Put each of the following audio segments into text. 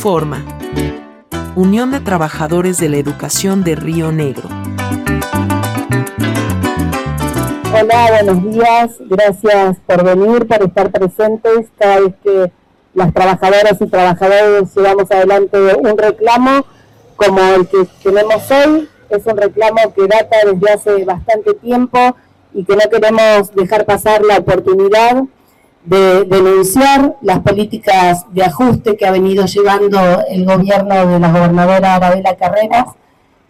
Informa. Unión de Trabajadores de la Educación de Río Negro. Hola, buenos días. Gracias por venir, por estar presentes cada vez que las trabajadoras y trabajadores llevamos adelante un reclamo como el que tenemos hoy. Es un reclamo que data desde hace bastante tiempo y que no queremos dejar pasar la oportunidad de denunciar las políticas de ajuste que ha venido llevando el gobierno de la gobernadora Arabela Carreras,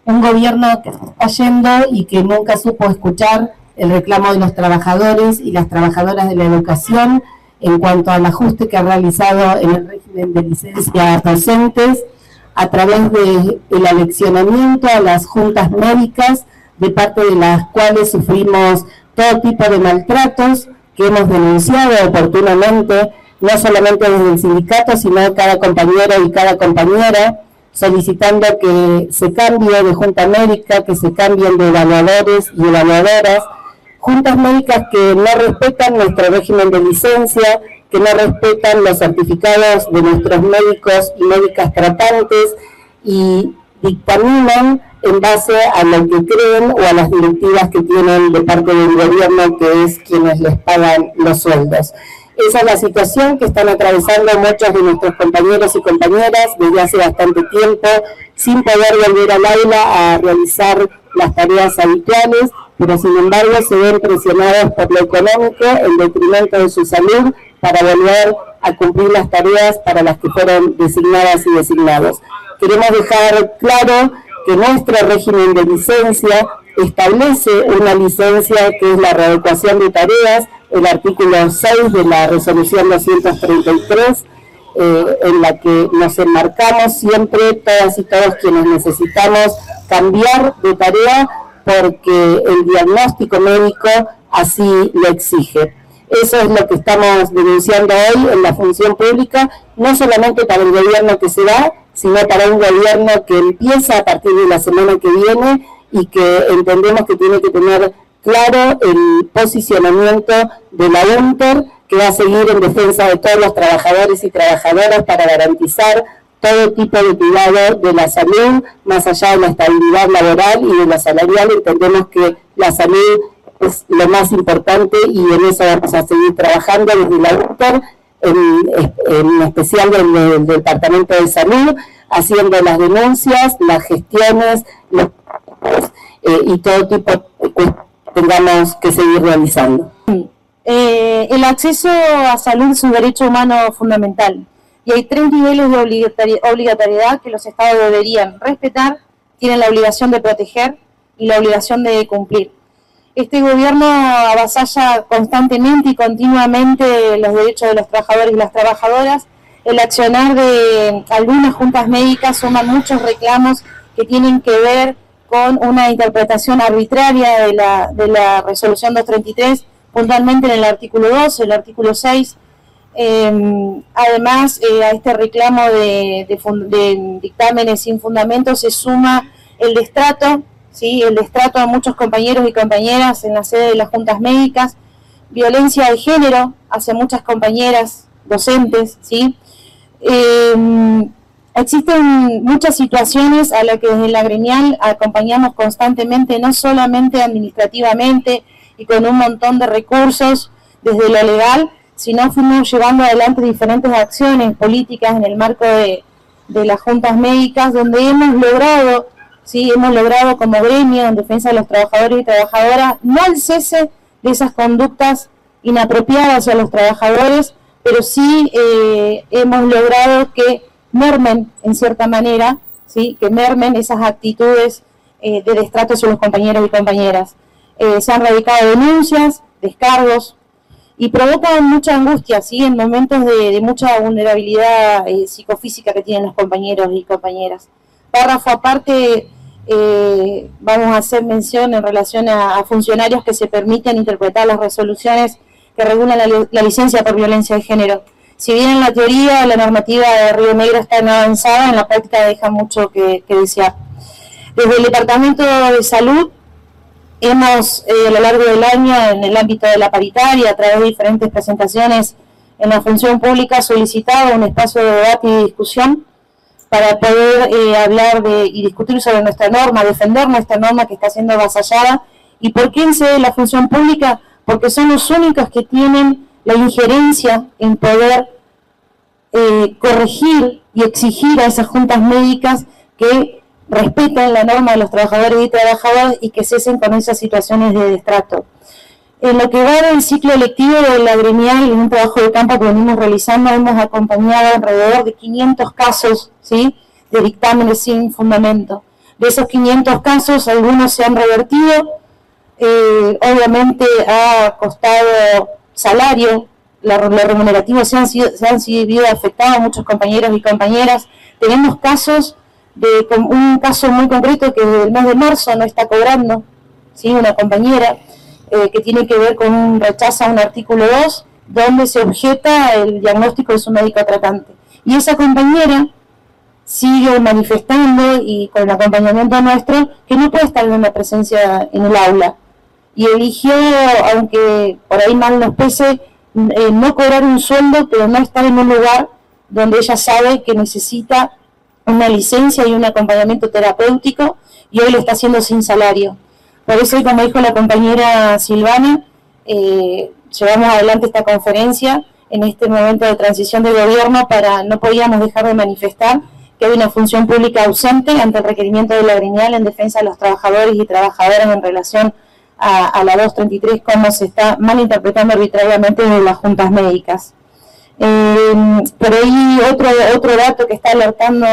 un gobierno que está yendo y que nunca supo escuchar el reclamo de los trabajadores y las trabajadoras de la educación en cuanto al ajuste que ha realizado en el régimen de licencias docentes a través del el aleccionamiento a las juntas médicas, de parte de las cuales sufrimos todo tipo de maltratos, que hemos denunciado oportunamente, no solamente desde el sindicato, sino cada compañero y cada compañera, solicitando que se cambie de junta médica, que se cambien de evaluadores y evaluadoras, juntas médicas que no respetan nuestro régimen de licencia, que no respetan los certificados de nuestros médicos y médicas tratantes y dictaminan en base a lo que creen o a las directivas que tienen de parte del gobierno, que es quienes les pagan los sueldos. Esa es la situación que están atravesando muchos de nuestros compañeros y compañeras desde hace bastante tiempo, sin poder volver al aula a realizar las tareas habituales, pero sin embargo se ven presionados por lo económico en detrimento de su salud para volver a cumplir las tareas para las que fueron designadas y designados. Queremos dejar claro que nuestro régimen de licencia establece una licencia que es la readecuación de tareas, el artículo 6 de la resolución 233, eh, en la que nos enmarcamos siempre todas y todos quienes necesitamos cambiar de tarea porque el diagnóstico médico así lo exige. Eso es lo que estamos denunciando hoy en la función pública, no solamente para el gobierno que se va, sino para un gobierno que empieza a partir de la semana que viene y que entendemos que tiene que tener claro el posicionamiento de la UNTER, que va a seguir en defensa de todos los trabajadores y trabajadoras para garantizar todo tipo de cuidado de la salud, más allá de la estabilidad laboral y de la salarial. Entendemos que la salud es lo más importante y en eso vamos a seguir trabajando desde la UNTER en, especial del, Departamento de Salud, haciendo las denuncias, las gestiones eh, y todo tipo que tengamos que seguir realizando. Eh, el acceso a salud es un derecho humano fundamental y hay tres niveles de obligatoriedad que los estados deberían respetar, tienen la obligación de proteger y la obligación de cumplir. Este gobierno avasalla constantemente y continuamente los derechos de los trabajadores y las trabajadoras. El accionar de algunas juntas médicas suma muchos reclamos que tienen que ver con una interpretación arbitraria de la, de la resolución 233, puntualmente en el artículo 2, el artículo 6. Em, además, eh, a este reclamo de, de dictámenes sin fundamento se suma el destrato ¿sí? el destrato a muchos compañeros y compañeras en la sede de las juntas médicas, violencia de género hacia muchas compañeras docentes, ¿sí? Em, existen muchas situaciones a las que desde la gremial acompañamos constantemente, no solamente administrativamente y con un montón de recursos desde lo legal, sino fuimos llevando adelante diferentes acciones políticas en el marco de, de las juntas médicas, donde hemos logrado ¿sí? hemos logrado como gremio en defensa de los trabajadores y trabajadoras no el cese de esas conductas inapropiadas a los trabajadores, pero sí eh, hemos logrado que mermen, en cierta manera, ¿sí? que mermen esas actitudes eh, de destrato sobre los compañeros y compañeras. Eh, se han radicado denuncias, descargos, y provocan mucha angustia, ¿sí? en momentos de, mucha vulnerabilidad psicofísica que tienen los compañeros y compañeras. Párrafo aparte, vamos a hacer mención en relación a, funcionarios que se permiten interpretar las resoluciones que regulan la, licencia por violencia de género. Si bien en la teoría la normativa de Río Negro está en avanzada, en la práctica deja mucho que, desear. Desde el Departamento de Salud hemos eh, a lo largo del año en el ámbito de la paritaria, a través de diferentes presentaciones en la función pública, solicitado un espacio de debate y discusión para poder eh, hablar de, y discutir sobre nuestra norma, defender nuestra norma que está siendo avasallada. ¿Y por qué en la función pública? porque son los únicos que tienen la injerencia en poder eh, corregir y exigir a esas juntas médicas que respeten la norma de los trabajadores y trabajadoras y que cesen con esas situaciones de destrato. En lo que va del ciclo electivo de la gremial, en un trabajo de campo que venimos realizando, hemos acompañado alrededor de 500 casos ¿sí? de dictámenes sin fundamento. De esos 500 casos, algunos se han revertido, eh, obviamente ha costado salario, la, remunerativo se han, sido, se han sido afectados muchos compañeros y compañeras. Tenemos casos de un caso muy concreto que desde el mes de marzo no está cobrando, ¿sí? una compañera eh, que tiene que ver con un rechazo a un artículo 2 donde se objeta el diagnóstico de su médico tratante. Y esa compañera sigue manifestando y con el acompañamiento nuestro que no puede estar en una presencia en el aula y eligió, aunque por ahí mal nos pese, eh, no cobrar un sueldo, pero no estar en un lugar donde ella sabe que necesita una licencia y un acompañamiento terapéutico y hoy lo está haciendo sin salario. Por eso, como dijo la compañera Silvana, eh, llevamos adelante esta conferencia en este momento de transición de gobierno para no podíamos dejar de manifestar que hay una función pública ausente ante el requerimiento de la Griñal en defensa de los trabajadores y trabajadoras en relación a, la 233 cómo se está malinterpretando arbitrariamente desde las juntas médicas. Eh, por ahí otro, otro dato que está alertando,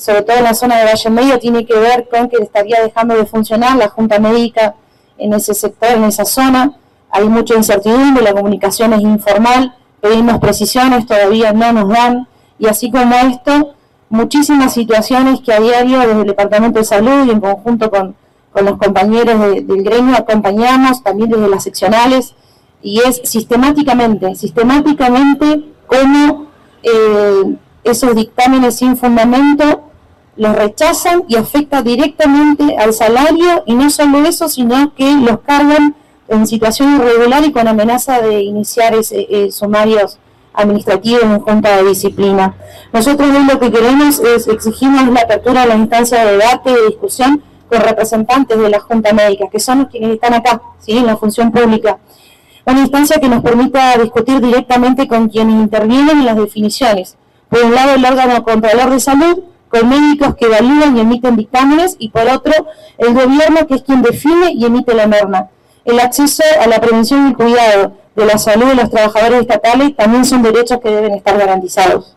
sobre todo en la zona de Valle Medio, tiene que ver con que estaría dejando de funcionar la junta médica en ese sector, en esa zona. Hay mucha incertidumbre, la comunicación es informal, pedimos precisiones, todavía no nos dan. Y así como esto, muchísimas situaciones que a diario desde el Departamento de Salud y en conjunto con con los compañeros del gremio, acompañamos también desde las seccionales, y es sistemáticamente, sistemáticamente cómo eh, esos dictámenes sin fundamento los rechazan y afecta directamente al salario, y no solo eso, sino que los cargan en situación irregular y con amenaza de iniciar ese, eh, sumarios administrativos en junta de disciplina. Nosotros lo que queremos es exigimos la apertura de la instancia de debate, de discusión, con representantes de la Junta Médica, que son quienes están acá, ¿sí? en la función pública. Una instancia que nos permita discutir directamente con quienes intervienen en las definiciones. Por un lado, el órgano controlador de salud, con médicos que evalúan y emiten dictámenes, y por otro, el gobierno, que es quien define y emite la norma. El acceso a la prevención y cuidado de la salud de los trabajadores estatales también son derechos que deben estar garantizados.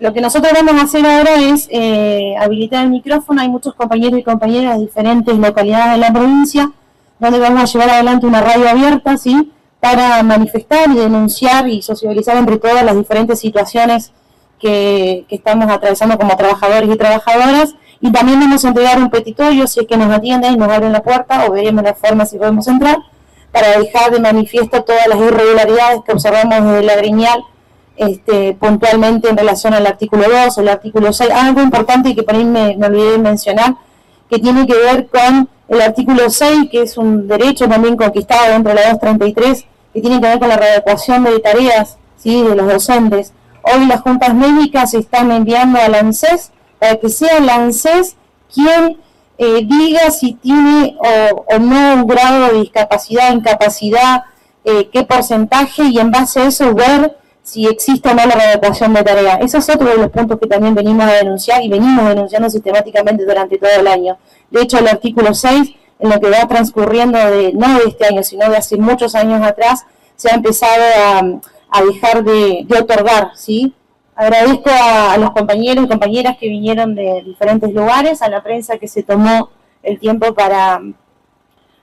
Lo que nosotros vamos a hacer ahora es eh, habilitar el micrófono. Hay muchos compañeros y compañeras de diferentes localidades de la provincia, donde vamos a llevar adelante una radio abierta, ¿sí? Para manifestar y denunciar y socializar entre todas las diferentes situaciones que, estamos atravesando como trabajadores y trabajadoras. Y también vamos a entregar un petitorio, si es que nos atienden y nos abren la puerta, o veremos la forma si podemos entrar, para dejar de manifiesto todas las irregularidades que observamos desde la Griñal este, puntualmente en relación al artículo 2, el artículo 6. Algo importante que por ahí me, olvidé de mencionar, que tiene que ver con el artículo 6, que es un derecho también conquistado dentro de la 233, que tiene que ver con la readecuación de tareas ¿sí? de los docentes. Hoy las juntas médicas están enviando al ANSES para que sea el ANSES quien eh, diga si tiene o, no un grado de discapacidad, incapacidad, eh, qué porcentaje, y en base a eso ver si existe o no la readaptación de tarea. Ese es otro de los puntos que también venimos a denunciar y venimos denunciando sistemáticamente durante todo el año. De hecho, el artículo 6, en lo que va transcurriendo de, no de este año, sino de hace muchos años atrás, se ha empezado a, a dejar de, otorgar, ¿sí? Agradezco a, los compañeros y compañeras que vinieron de diferentes lugares, a la prensa que se tomó el tiempo para,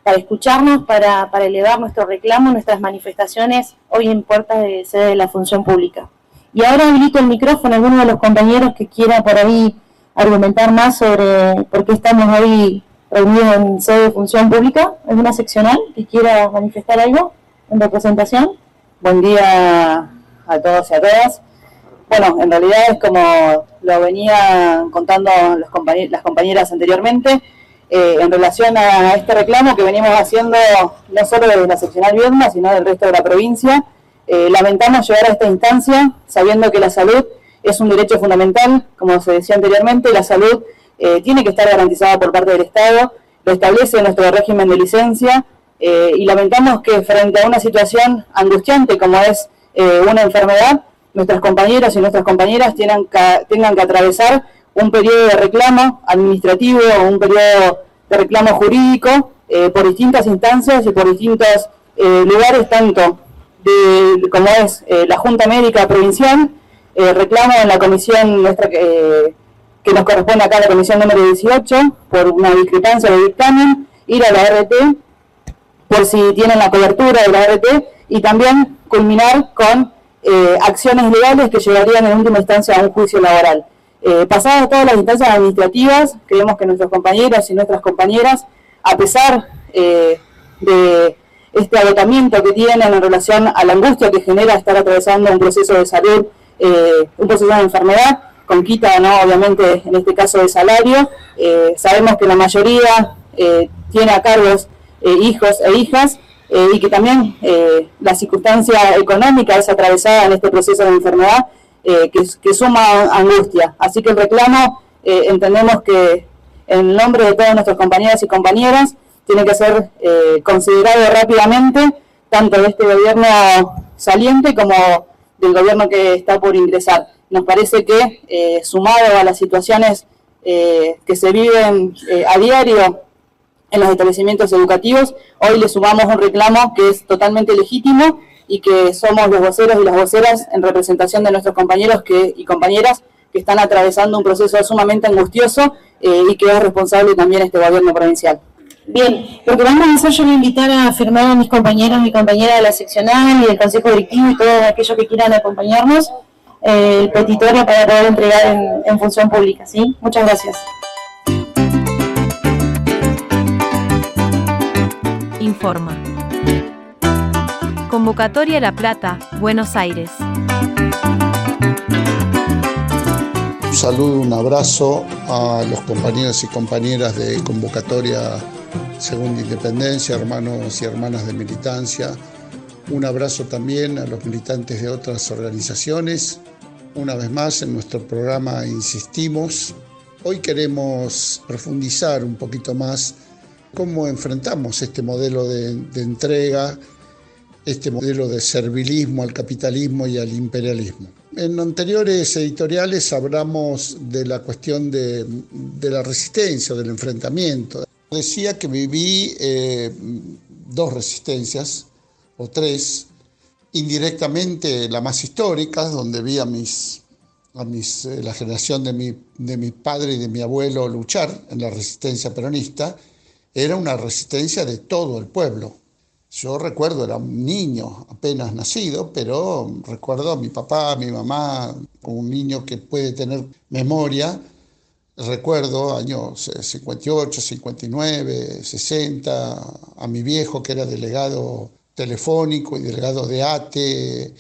para escucharnos, para, para elevar nuestro reclamo, nuestras manifestaciones hoy en puertas de sede de la función pública. Y ahora habilito el micrófono a alguno de los compañeros que quiera por ahí argumentar más sobre por qué estamos hoy reunidos en sede de función pública. ¿Alguna seccional que quiera manifestar algo en representación? Buen día a todos y a todas. Bueno, en realidad es como lo venían contando los las compañeras anteriormente, eh, en relación a este reclamo que venimos haciendo no solo desde la seccional Viedma, sino del resto de la provincia. Eh, lamentamos llegar a esta instancia sabiendo que la salud es un derecho fundamental, como se decía anteriormente, la salud eh, tiene que estar garantizada por parte del Estado, lo establece nuestro régimen de licencia y lamentamos que frente a una situación angustiante como es una enfermedad, nuestras compañeras y nuestras compañeras tengan tengan que atravesar un periodo de reclamo administrativo un periodo de reclamo jurídico eh, por distintas instancias y por distintos eh, lugares, tanto de, como es eh, la Junta Médica Provincial, reclamo en la comisión nuestra que nos corresponde acá, la comisión número 18, por una discrepancia de dictamen, ir a la RT por si tienen la cobertura de la RT y también culminar con acciones legales que llevarían en última instancia a un juicio laboral. Eh, pasadas todas las instancias administrativas, creemos que nuestros compañeros y nuestras compañeras, a pesar eh, de este agotamiento que tienen en relación a la angustia que genera estar atravesando un proceso de salud, eh, un proceso de enfermedad, con quita, ¿no? obviamente, en este caso de salario, eh, sabemos que la mayoría tiene a cargos hijos e hijas, y que también la circunstancia económica es atravesada en este proceso de enfermedad eh, que, suma angustia. Así que el reclamo eh, entendemos que en nombre de todas nuestras compañeras y compañeras tiene que ser eh, considerado rápidamente tanto de este gobierno saliente como del gobierno que está por ingresar. Nos parece que sumado a las situaciones que se viven a diario en los establecimientos educativos, hoy le sumamos un reclamo que es totalmente legítimo y que somos los voceros y las voceras en representación de nuestros compañeros que, y compañeras que están atravesando un proceso sumamente angustioso eh, y que es responsable también este gobierno provincial. Bien, lo que vamos a hacer, yo voy a invitar a firmar a mis compañeros y compañeras de la seccional y del Consejo Directivo y todos aquellos que quieran acompañarnos eh, el petitorio para poder entregar en, en función pública. ¿sí? Muchas gracias. Convocatoria La Plata, Buenos Aires. Un saludo, un abrazo a los compañeros y compañeras de Convocatoria Segunda Independencia, hermanos y hermanas de militancia. Un abrazo también a los militantes de otras organizaciones. Una vez más, en nuestro programa insistimos. Hoy queremos profundizar un poquito más cómo enfrentamos este modelo de, de entrega este modelo de servilismo al capitalismo y al imperialismo. En anteriores editoriales hablamos de la cuestión de, la resistencia, del enfrentamiento. Decía que viví eh, dos resistencias, o tres, indirectamente la más histórica, donde vi a, mis, a mis, eh, la generación de mi, de mi padre y de mi abuelo luchar en la resistencia peronista, era una resistencia de todo el pueblo, yo recuerdo, era un niño apenas nacido, pero recuerdo a mi papá, a mi mamá, un niño que puede tener memoria. Recuerdo años 58, 59, 60, a mi viejo que era delegado telefónico y delegado de ATE,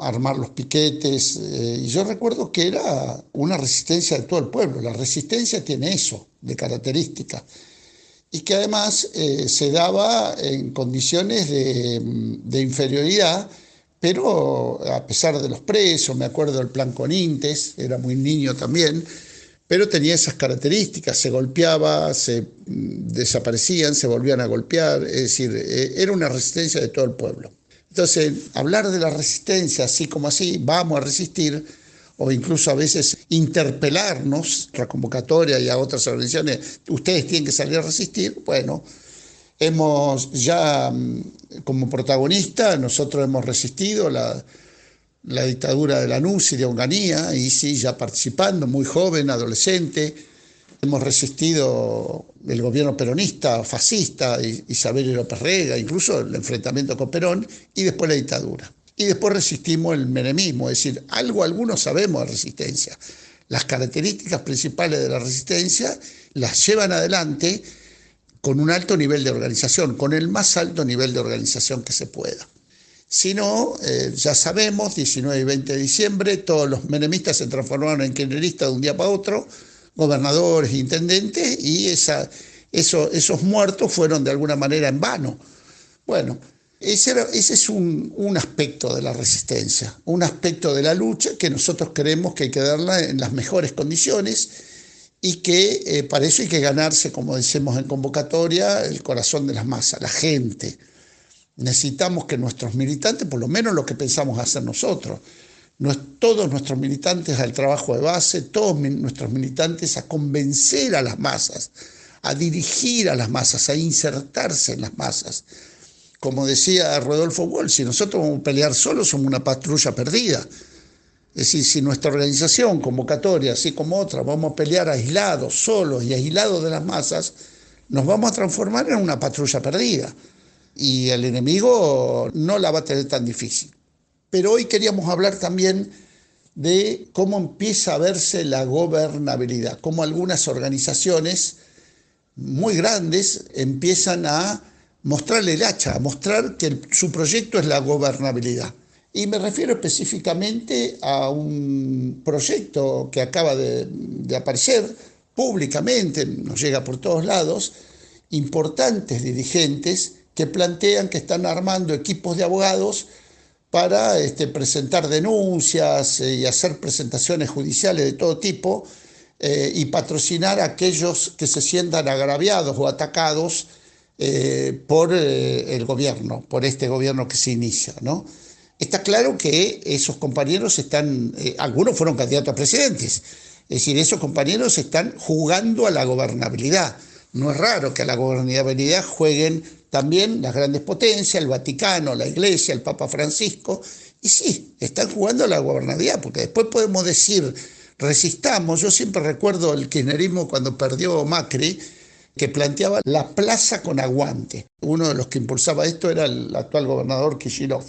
armar los piquetes. Eh, y yo recuerdo que era una resistencia de todo el pueblo. La resistencia tiene eso de característica y que además eh, se daba en condiciones de, inferioridad, pero a pesar de los presos, me acuerdo del plan Conintes, era muy niño también, pero tenía esas características, se golpeaba, se mm, desaparecían, se volvían a golpear, es decir, eh, era una resistencia de todo el pueblo. Entonces, hablar de la resistencia así como así, vamos a resistir, o incluso a veces interpelarnos, la convocatoria y a otras organizaciones, ustedes tienen que salir a resistir, bueno, hemos ya mm, como protagonista, nosotros hemos resistido, la, dictadura de la NUS y de Onganía, y sí, ya participando, muy joven, adolescente. Hemos resistido el gobierno peronista, fascista, Isabel López Rega, incluso el enfrentamiento con Perón, y después la dictadura. Y después resistimos el menemismo, es decir, algo algunos sabemos de resistencia. Las características principales de la resistencia las llevan adelante con un alto nivel de organización, con el más alto nivel de organización que se pueda. Si no, eh, ya sabemos, 19 y 20 de diciembre, todos los menemistas se transformaron en kirchneristas de un día para otro, gobernadores, intendentes, y esa, esos muertos fueron de alguna manera en vano. Bueno, ese, es un, aspecto de la resistencia, un aspecto de la lucha que nosotros creemos que hay que darla en las mejores condiciones y que eh, para eso hay que ganarse, como decimos en convocatoria, el corazón de las masas, la gente. Necesitamos que nuestros militantes, por lo menos lo que pensamos hacer nosotros, todos nuestros militantes al trabajo de base, todos nuestros militantes a convencer a las masas, a dirigir a las masas, a insertarse en las masas. Como decía Rodolfo Wall, si nosotros vamos a pelear solos somos una patrulla perdida. Es decir, si nuestra organización convocatoria, así como otra, vamos a pelear aislados, solos y aislados de las masas, nos vamos a transformar en una patrulla perdida. Y el enemigo no la va a tener tan difícil. Pero hoy queríamos hablar también de cómo empieza a verse la gobernabilidad, cómo algunas organizaciones muy grandes empiezan a mostrarle el hacha, mostrar que su proyecto es la gobernabilidad. Y me refiero específicamente a un proyecto que acaba de, aparecer públicamente, nos llega por todos lados, importantes dirigentes que plantean que están armando equipos de abogados para este, presentar denuncias eh, y hacer presentaciones judiciales de todo tipo eh, y patrocinar a aquellos que se sientan agraviados o atacados eh, por el gobierno, por este gobierno que se inicia, ¿no? Está claro que esos compañeros están, eh, algunos fueron candidatos a presidentes, es decir, esos compañeros están jugando a la gobernabilidad. No es raro que a la gobernabilidad jueguen también las grandes potencias, el Vaticano, la Iglesia, el Papa Francisco, y sí, están jugando a la gobernabilidad, porque después podemos decir, resistamos, yo siempre recuerdo el kirchnerismo cuando perdió Macri, que planteaba la plaza con aguante. Uno de los que impulsaba esto era el actual gobernador Kishirov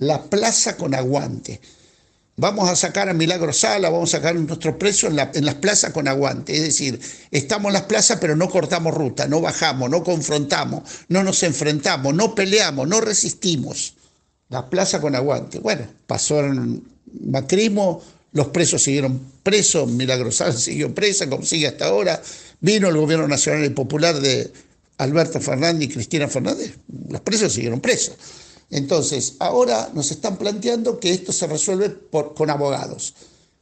la plaza con aguante. Vamos a sacar a Milagro Sala, vamos a sacar a nuestros presos en, en, las plazas con aguante. Es decir, estamos en las plazas pero no cortamos ruta, no bajamos, no confrontamos, no nos enfrentamos, no peleamos, no resistimos. La plaza con aguante. Bueno, pasó el macrismo, los presos siguieron presos, Milagro Sala siguió presa, como sigue hasta ahora. Vino el gobierno nacional y popular de Alberto Fernández y Cristina Fernández, los presos siguieron presos. Entonces, ahora nos están planteando que esto se resuelve con abogados,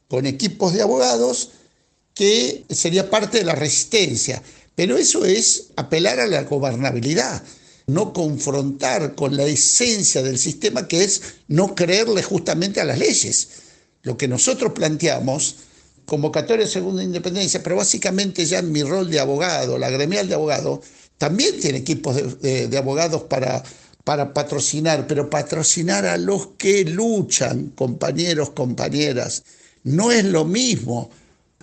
con equipos de abogados que sería parte de la resistencia. Pero eso es apelar a la gobernabilidad, no confrontar con la esencia del sistema que es no creerle justamente a las leyes. Lo que nosotros planteamos, convocatoria de segunda independencia, pero básicamente ya en mi rol de abogado, la gremial de abogado, también tiene equipos de abogados para para patrocinar, pero patrocinar a los que luchan, compañeros, compañeras, no es lo mismo.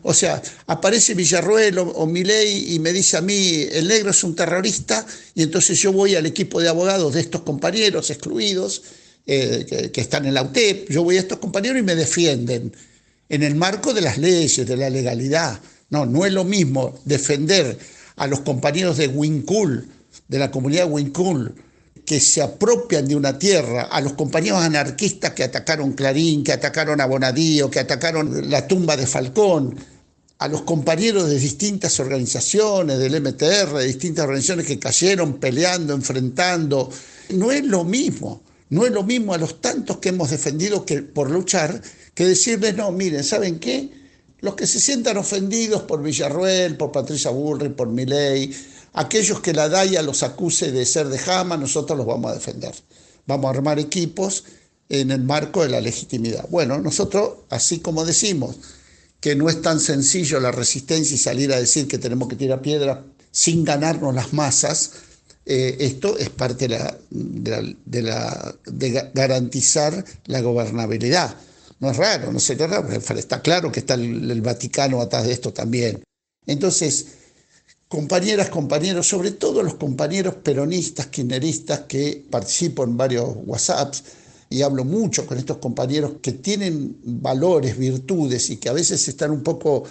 O sea, aparece Villarruel o, Milei y me dice a mí, el negro es un terrorista, y entonces yo voy al equipo de abogados de estos compañeros excluidos eh, que, están en la UTEP, yo voy a estos compañeros y me defienden en el marco de las leyes, de la legalidad. No, no es lo mismo defender a los compañeros de Wincul, de la comunidad Wincul, que se apropian de una tierra, a los compañeros anarquistas que atacaron Clarín, que atacaron a Bonadío, que atacaron la tumba de Falcón, a los compañeros de distintas organizaciones, del MTR, de distintas organizaciones que cayeron peleando, enfrentando. No es lo mismo, no es lo mismo a los tantos que hemos defendido que, por luchar, que decirles, no, miren, ¿saben qué? Los que se sientan ofendidos por Villarruel, por Patricia Burri, por Milei, Aquellos que la DAIA los acuse de ser de Jama, nosotros los vamos a defender. Vamos a armar equipos en el marco de la legitimidad. Bueno, nosotros, así como decimos que no es tan sencillo la resistencia y salir a decir que tenemos que tirar piedra sin ganarnos las masas, eh, esto es parte de, la, de, garantizar la gobernabilidad. no es raro, no sería raro, está claro que está el, Vaticano atrás de esto también. Entonces, compañeras, compañeros, sobre todo los compañeros peronistas, kirchneristas que participo en varios WhatsApps y hablo mucho con estos compañeros que tienen valores, virtudes y que a veces están un poco,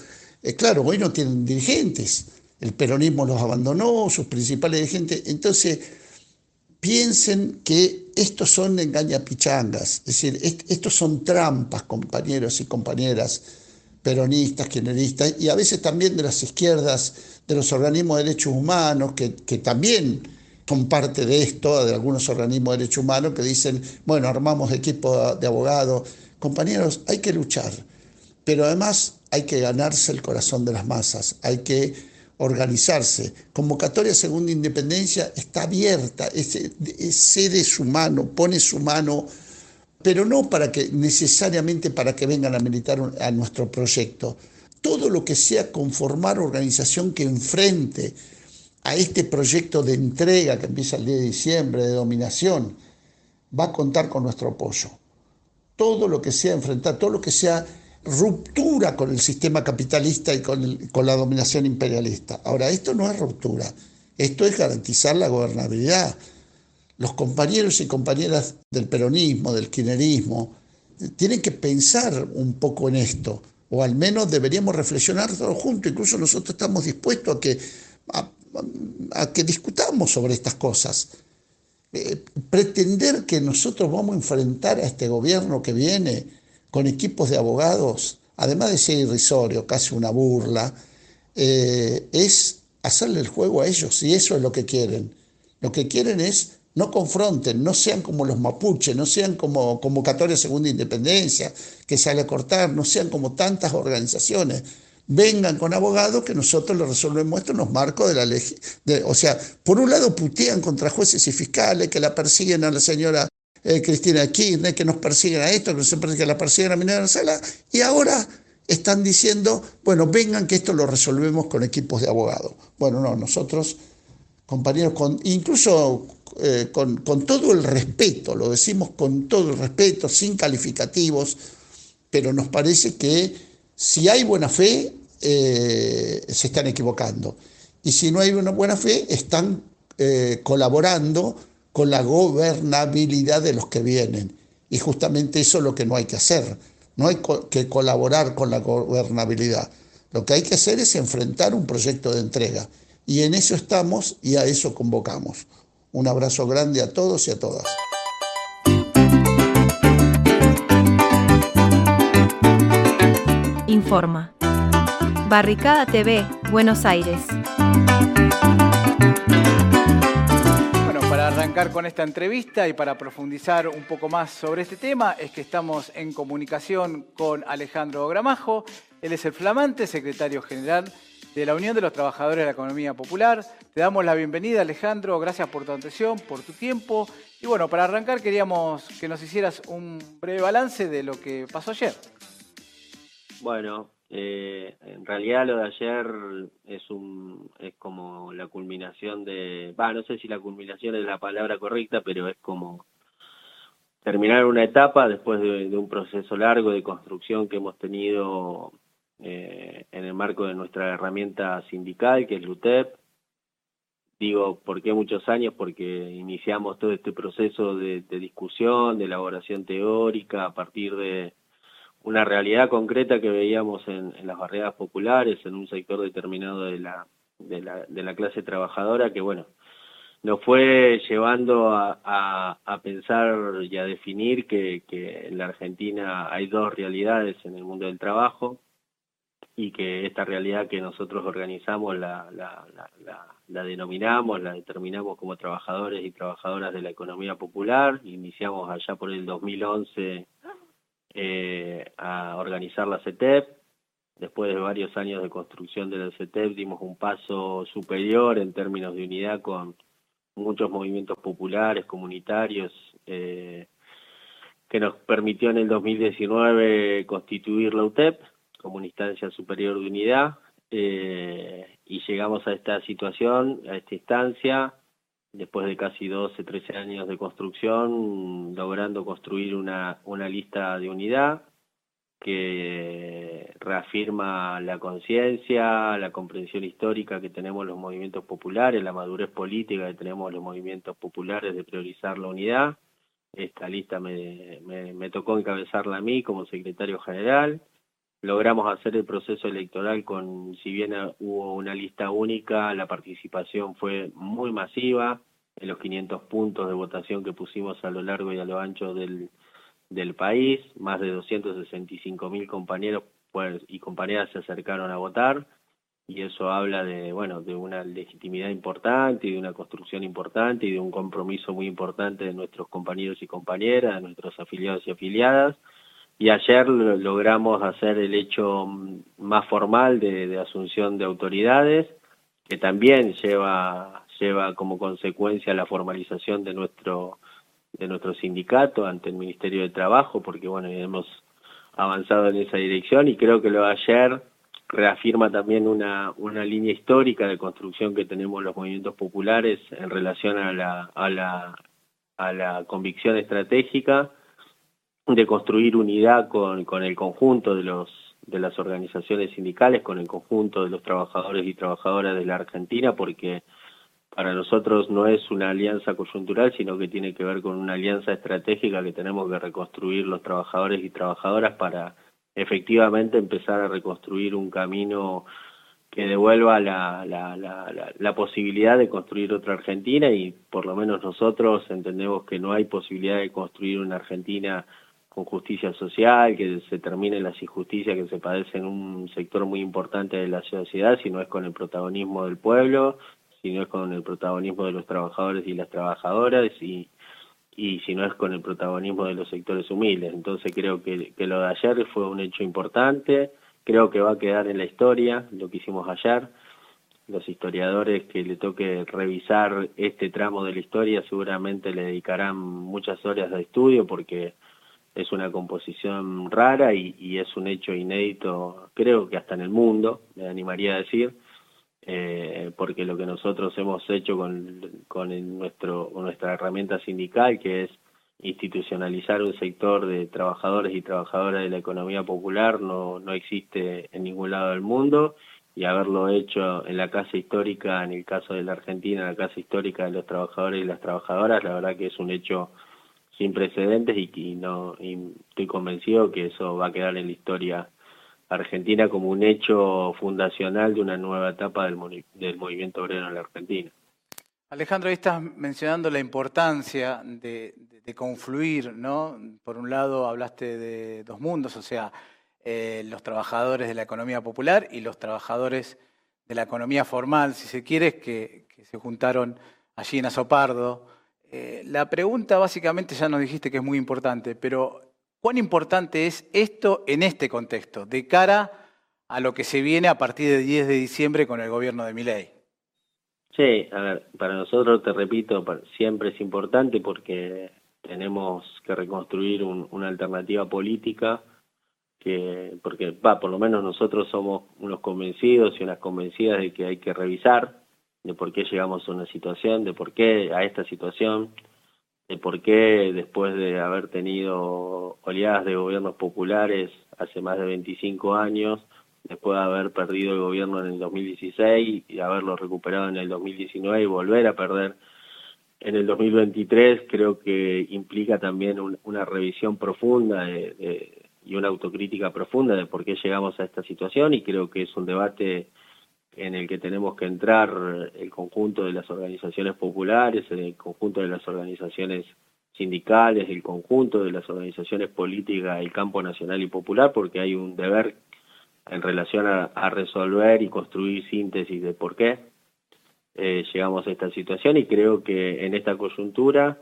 eh, claro, hoy no tienen dirigentes, el peronismo los abandonó, sus principales dirigentes, entonces piensen que estos son engañapichangas, es decir, estos son trampas, compañeros y compañeras peronistas, kirchneristas, y a veces también de las izquierdas, de los organismos de derechos humanos, que, que también son parte de esto, de algunos organismos de derechos humanos, que dicen, bueno, armamos equipo de abogados. Compañeros, hay que luchar, pero además hay que ganarse el corazón de las masas, hay que organizarse. Convocatoria Segunda Independencia está abierta, cede su mano, pone su mano, pero no para que necesariamente para que vengan a militar a nuestro proyecto. Todo lo que sea conformar organización que enfrente a este proyecto de entrega que empieza el 10 de diciembre, de dominación, va a contar con nuestro apoyo. Todo lo que sea enfrentar, todo lo que sea ruptura con el sistema capitalista y con, con la dominación imperialista. Ahora, esto no es ruptura, esto es garantizar la gobernabilidad. Los compañeros y compañeras del peronismo, del kirchnerismo, tienen que pensar un poco en esto, o al menos deberíamos reflexionar todos juntos. Incluso nosotros estamos dispuestos a que, a, que discutamos sobre estas cosas. Eh, pretender que nosotros vamos a enfrentar a este gobierno que viene con equipos de abogados, además de ser irrisorio, casi una burla, eh, es hacerle el juego a ellos y eso es lo que quieren. Lo que quieren es no confronten, no sean como los mapuches, no sean como Convocatoria Segunda Independencia, que sale a cortar, no sean como tantas organizaciones. Vengan con abogados que nosotros lo resolvemos esto en los marcos de la ley. o sea, por un lado putean contra jueces y fiscales que la persiguen a la señora eh, Cristina Kirchner, que nos persiguen a esto, que, nos, que la persiguen a Minera Sala, y ahora están diciendo, bueno, vengan que esto lo resolvemos con equipos de abogados. Bueno, no, nosotros, compañeros, con, incluso eh, con, todo el respeto, lo decimos con todo el respeto, sin calificativos, pero nos parece que si hay buena fe, eh, se están equivocando. Y si no hay una buena fe, están colaborando con la gobernabilidad de los que vienen. Y justamente eso es lo que no hay que hacer. No hay que colaborar con la gobernabilidad. Lo que hay que hacer es enfrentar un proyecto de entrega. Y en eso estamos y a eso convocamos. Un abrazo grande a todos y a todas. Informa. Barricada TV, Buenos Aires. Arrancar con esta entrevista y para profundizar un poco más sobre este tema es que estamos en comunicación con Alejandro Gramajo. Él es el flamante secretario general de la Unión de los Trabajadores de la Economía Popular. Te damos la bienvenida, Alejandro. Gracias por tu atención, por tu tiempo. Y bueno, para arrancar queríamos que nos hicieras un breve balance de lo que pasó ayer. Bueno, eh, en realidad lo de ayer es un es como la culminación de, va, no sé si la culminación es la palabra correcta, pero es como terminar una etapa después de, un proceso largo de construcción que hemos tenido eh, en el marco de nuestra herramienta sindical, que es LUTEP. Digo, ¿por qué muchos años? Porque iniciamos todo este proceso de discusión, de elaboración teórica a partir de una realidad concreta que veíamos en, las barriadas populares, en un sector determinado de la, de la, de la clase trabajadora, que bueno, nos fue llevando a, a, pensar y a definir que, que, en la Argentina hay dos realidades en el mundo del trabajo y que esta realidad que nosotros organizamos la, la, la, la denominamos, la determinamos como trabajadores y trabajadoras de la economía popular. Iniciamos allá por el 2011 eh, a organizar la CETEP. Después de varios años de construcción de la CETEP dimos un paso superior en términos de unidad con muchos movimientos populares, comunitarios, eh, que nos permitió en el 2019 constituir la UTEP como una instancia superior de unidad eh, y llegamos a esta situación, a esta instancia, después de casi 12, 13 años de construcción, logrando construir una, lista de unidad que reafirma la conciencia, la comprensión histórica que tenemos los movimientos populares, la madurez política que tenemos los movimientos populares de priorizar la unidad. Esta lista me, tocó encabezarla a mí como secretario general. Logramos hacer el proceso electoral con, si bien hubo una lista única, la participación fue muy masiva en los 500 puntos de votación que pusimos a lo largo y a lo ancho del, del país, más de 265 mil compañeros pues, y compañeras se acercaron a votar y eso habla de bueno de una legitimidad importante y de una construcción importante y de un compromiso muy importante de nuestros compañeros y compañeras, de nuestros afiliados y afiliadas. Y ayer logramos hacer el hecho más formal de, de asunción de autoridades, que también lleva lleva como consecuencia la formalización de nuestro de nuestro sindicato ante el Ministerio de Trabajo, porque bueno, hemos avanzado en esa dirección y creo que lo de ayer reafirma también una, una línea histórica de construcción que tenemos los movimientos populares en relación a la, a la, a la convicción estratégica de construir unidad con, con el conjunto de los de las organizaciones sindicales, con el conjunto de los trabajadores y trabajadoras de la Argentina, porque para nosotros no es una alianza coyuntural, sino que tiene que ver con una alianza estratégica que tenemos que reconstruir los trabajadores y trabajadoras para efectivamente empezar a reconstruir un camino que devuelva la, la, la, la, posibilidad de construir otra Argentina y por lo menos nosotros entendemos que no hay posibilidad de construir una Argentina con justicia social, que se termine las injusticias que se padecen en un sector muy importante de la sociedad, sino es con el protagonismo del pueblo, si no es con el protagonismo de los trabajadores y las trabajadoras y, y si no es con el protagonismo de los sectores humildes. Entonces creo que, que lo de ayer fue un hecho importante, creo que va a quedar en la historia lo que hicimos ayer. Los historiadores que le toque revisar este tramo de la historia seguramente le dedicarán muchas horas de estudio porque es una composición rara y, y es un hecho inédito, creo que hasta en el mundo, me animaría a decir, eh, porque lo que nosotros hemos hecho con, con nuestro, nuestra herramienta sindical, que es institucionalizar un sector de trabajadores y trabajadoras de la economía popular, no, no existe en ningún lado del mundo, y haberlo hecho en la casa histórica, en el caso de la Argentina, en la casa histórica de los trabajadores y las trabajadoras, la verdad que es un hecho sin precedentes y, y no estoy convencido que eso va a quedar en la historia Argentina como un hecho fundacional de una nueva etapa del, del movimiento obrero en la Argentina. Alejandro, ahí estás mencionando la importancia de, confluir, ¿no? Por un lado hablaste de dos mundos, o sea, eh, los trabajadores de la economía popular y los trabajadores de la economía formal, si se quiere, que, que se juntaron allí en Azopardo. Eh, la pregunta básicamente ya nos dijiste que es muy importante, pero ¿Cuán importante es esto en este contexto, de cara a lo que se viene a partir del 10 de diciembre con el gobierno de Miley? Sí, a ver, para nosotros, te repito, siempre es importante porque tenemos que reconstruir una alternativa política que, porque va, por lo menos nosotros somos unos convencidos y unas convencidas de que hay que revisar de por qué llegamos a una situación, de por qué a esta situación, de por qué después de haber tenido oleadas de gobiernos populares hace más de 25 años, después de haber perdido el gobierno en el 2016 y haberlo recuperado en el 2019 y volver a perder en el 2023, creo que implica también una revisión profunda y una autocrítica profunda de por qué llegamos a esta situación y creo que es un debate en el que tenemos que entrar el conjunto de las organizaciones populares, el conjunto de las organizaciones sindicales, el conjunto de las organizaciones políticas del campo nacional y popular, porque hay un deber en relación a, resolver y construir síntesis de por qué eh, llegamos a esta situación. Y creo que en esta coyuntura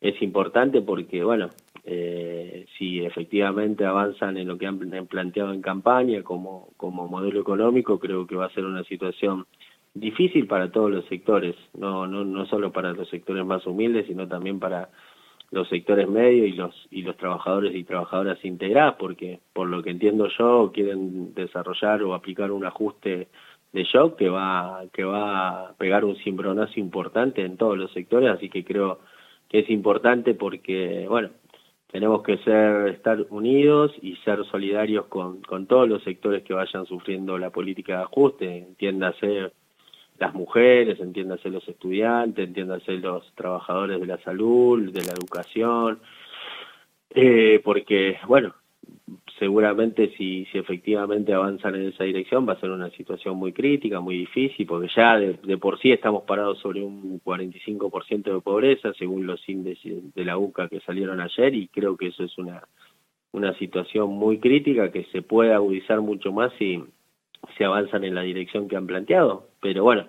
es importante porque, bueno, eh, si efectivamente avanzan en lo que han planteado en campaña como, como modelo económico, creo que va a ser una situación difícil para todos los sectores, no, no, no solo para los sectores más humildes, sino también para los sectores medios y los y los trabajadores y trabajadoras integradas, porque por lo que entiendo yo quieren desarrollar o aplicar un ajuste de shock que va que va a pegar un cimbronazo importante en todos los sectores, así que creo que es importante porque bueno tenemos que ser estar unidos y ser solidarios con, todos los sectores que vayan sufriendo la política de ajuste, entiéndase las mujeres, entiéndase los estudiantes, entiéndase los trabajadores de la salud, de la educación, eh, porque, bueno, seguramente si, si efectivamente avanzan en esa dirección va a ser una situación muy crítica, muy difícil, porque ya de, por sí estamos parados sobre un 45% de pobreza, según los índices de la UCA que salieron ayer, y creo que eso es una, una situación muy crítica que se puede agudizar mucho más si, si avanzan en la dirección que han planteado. Pero bueno,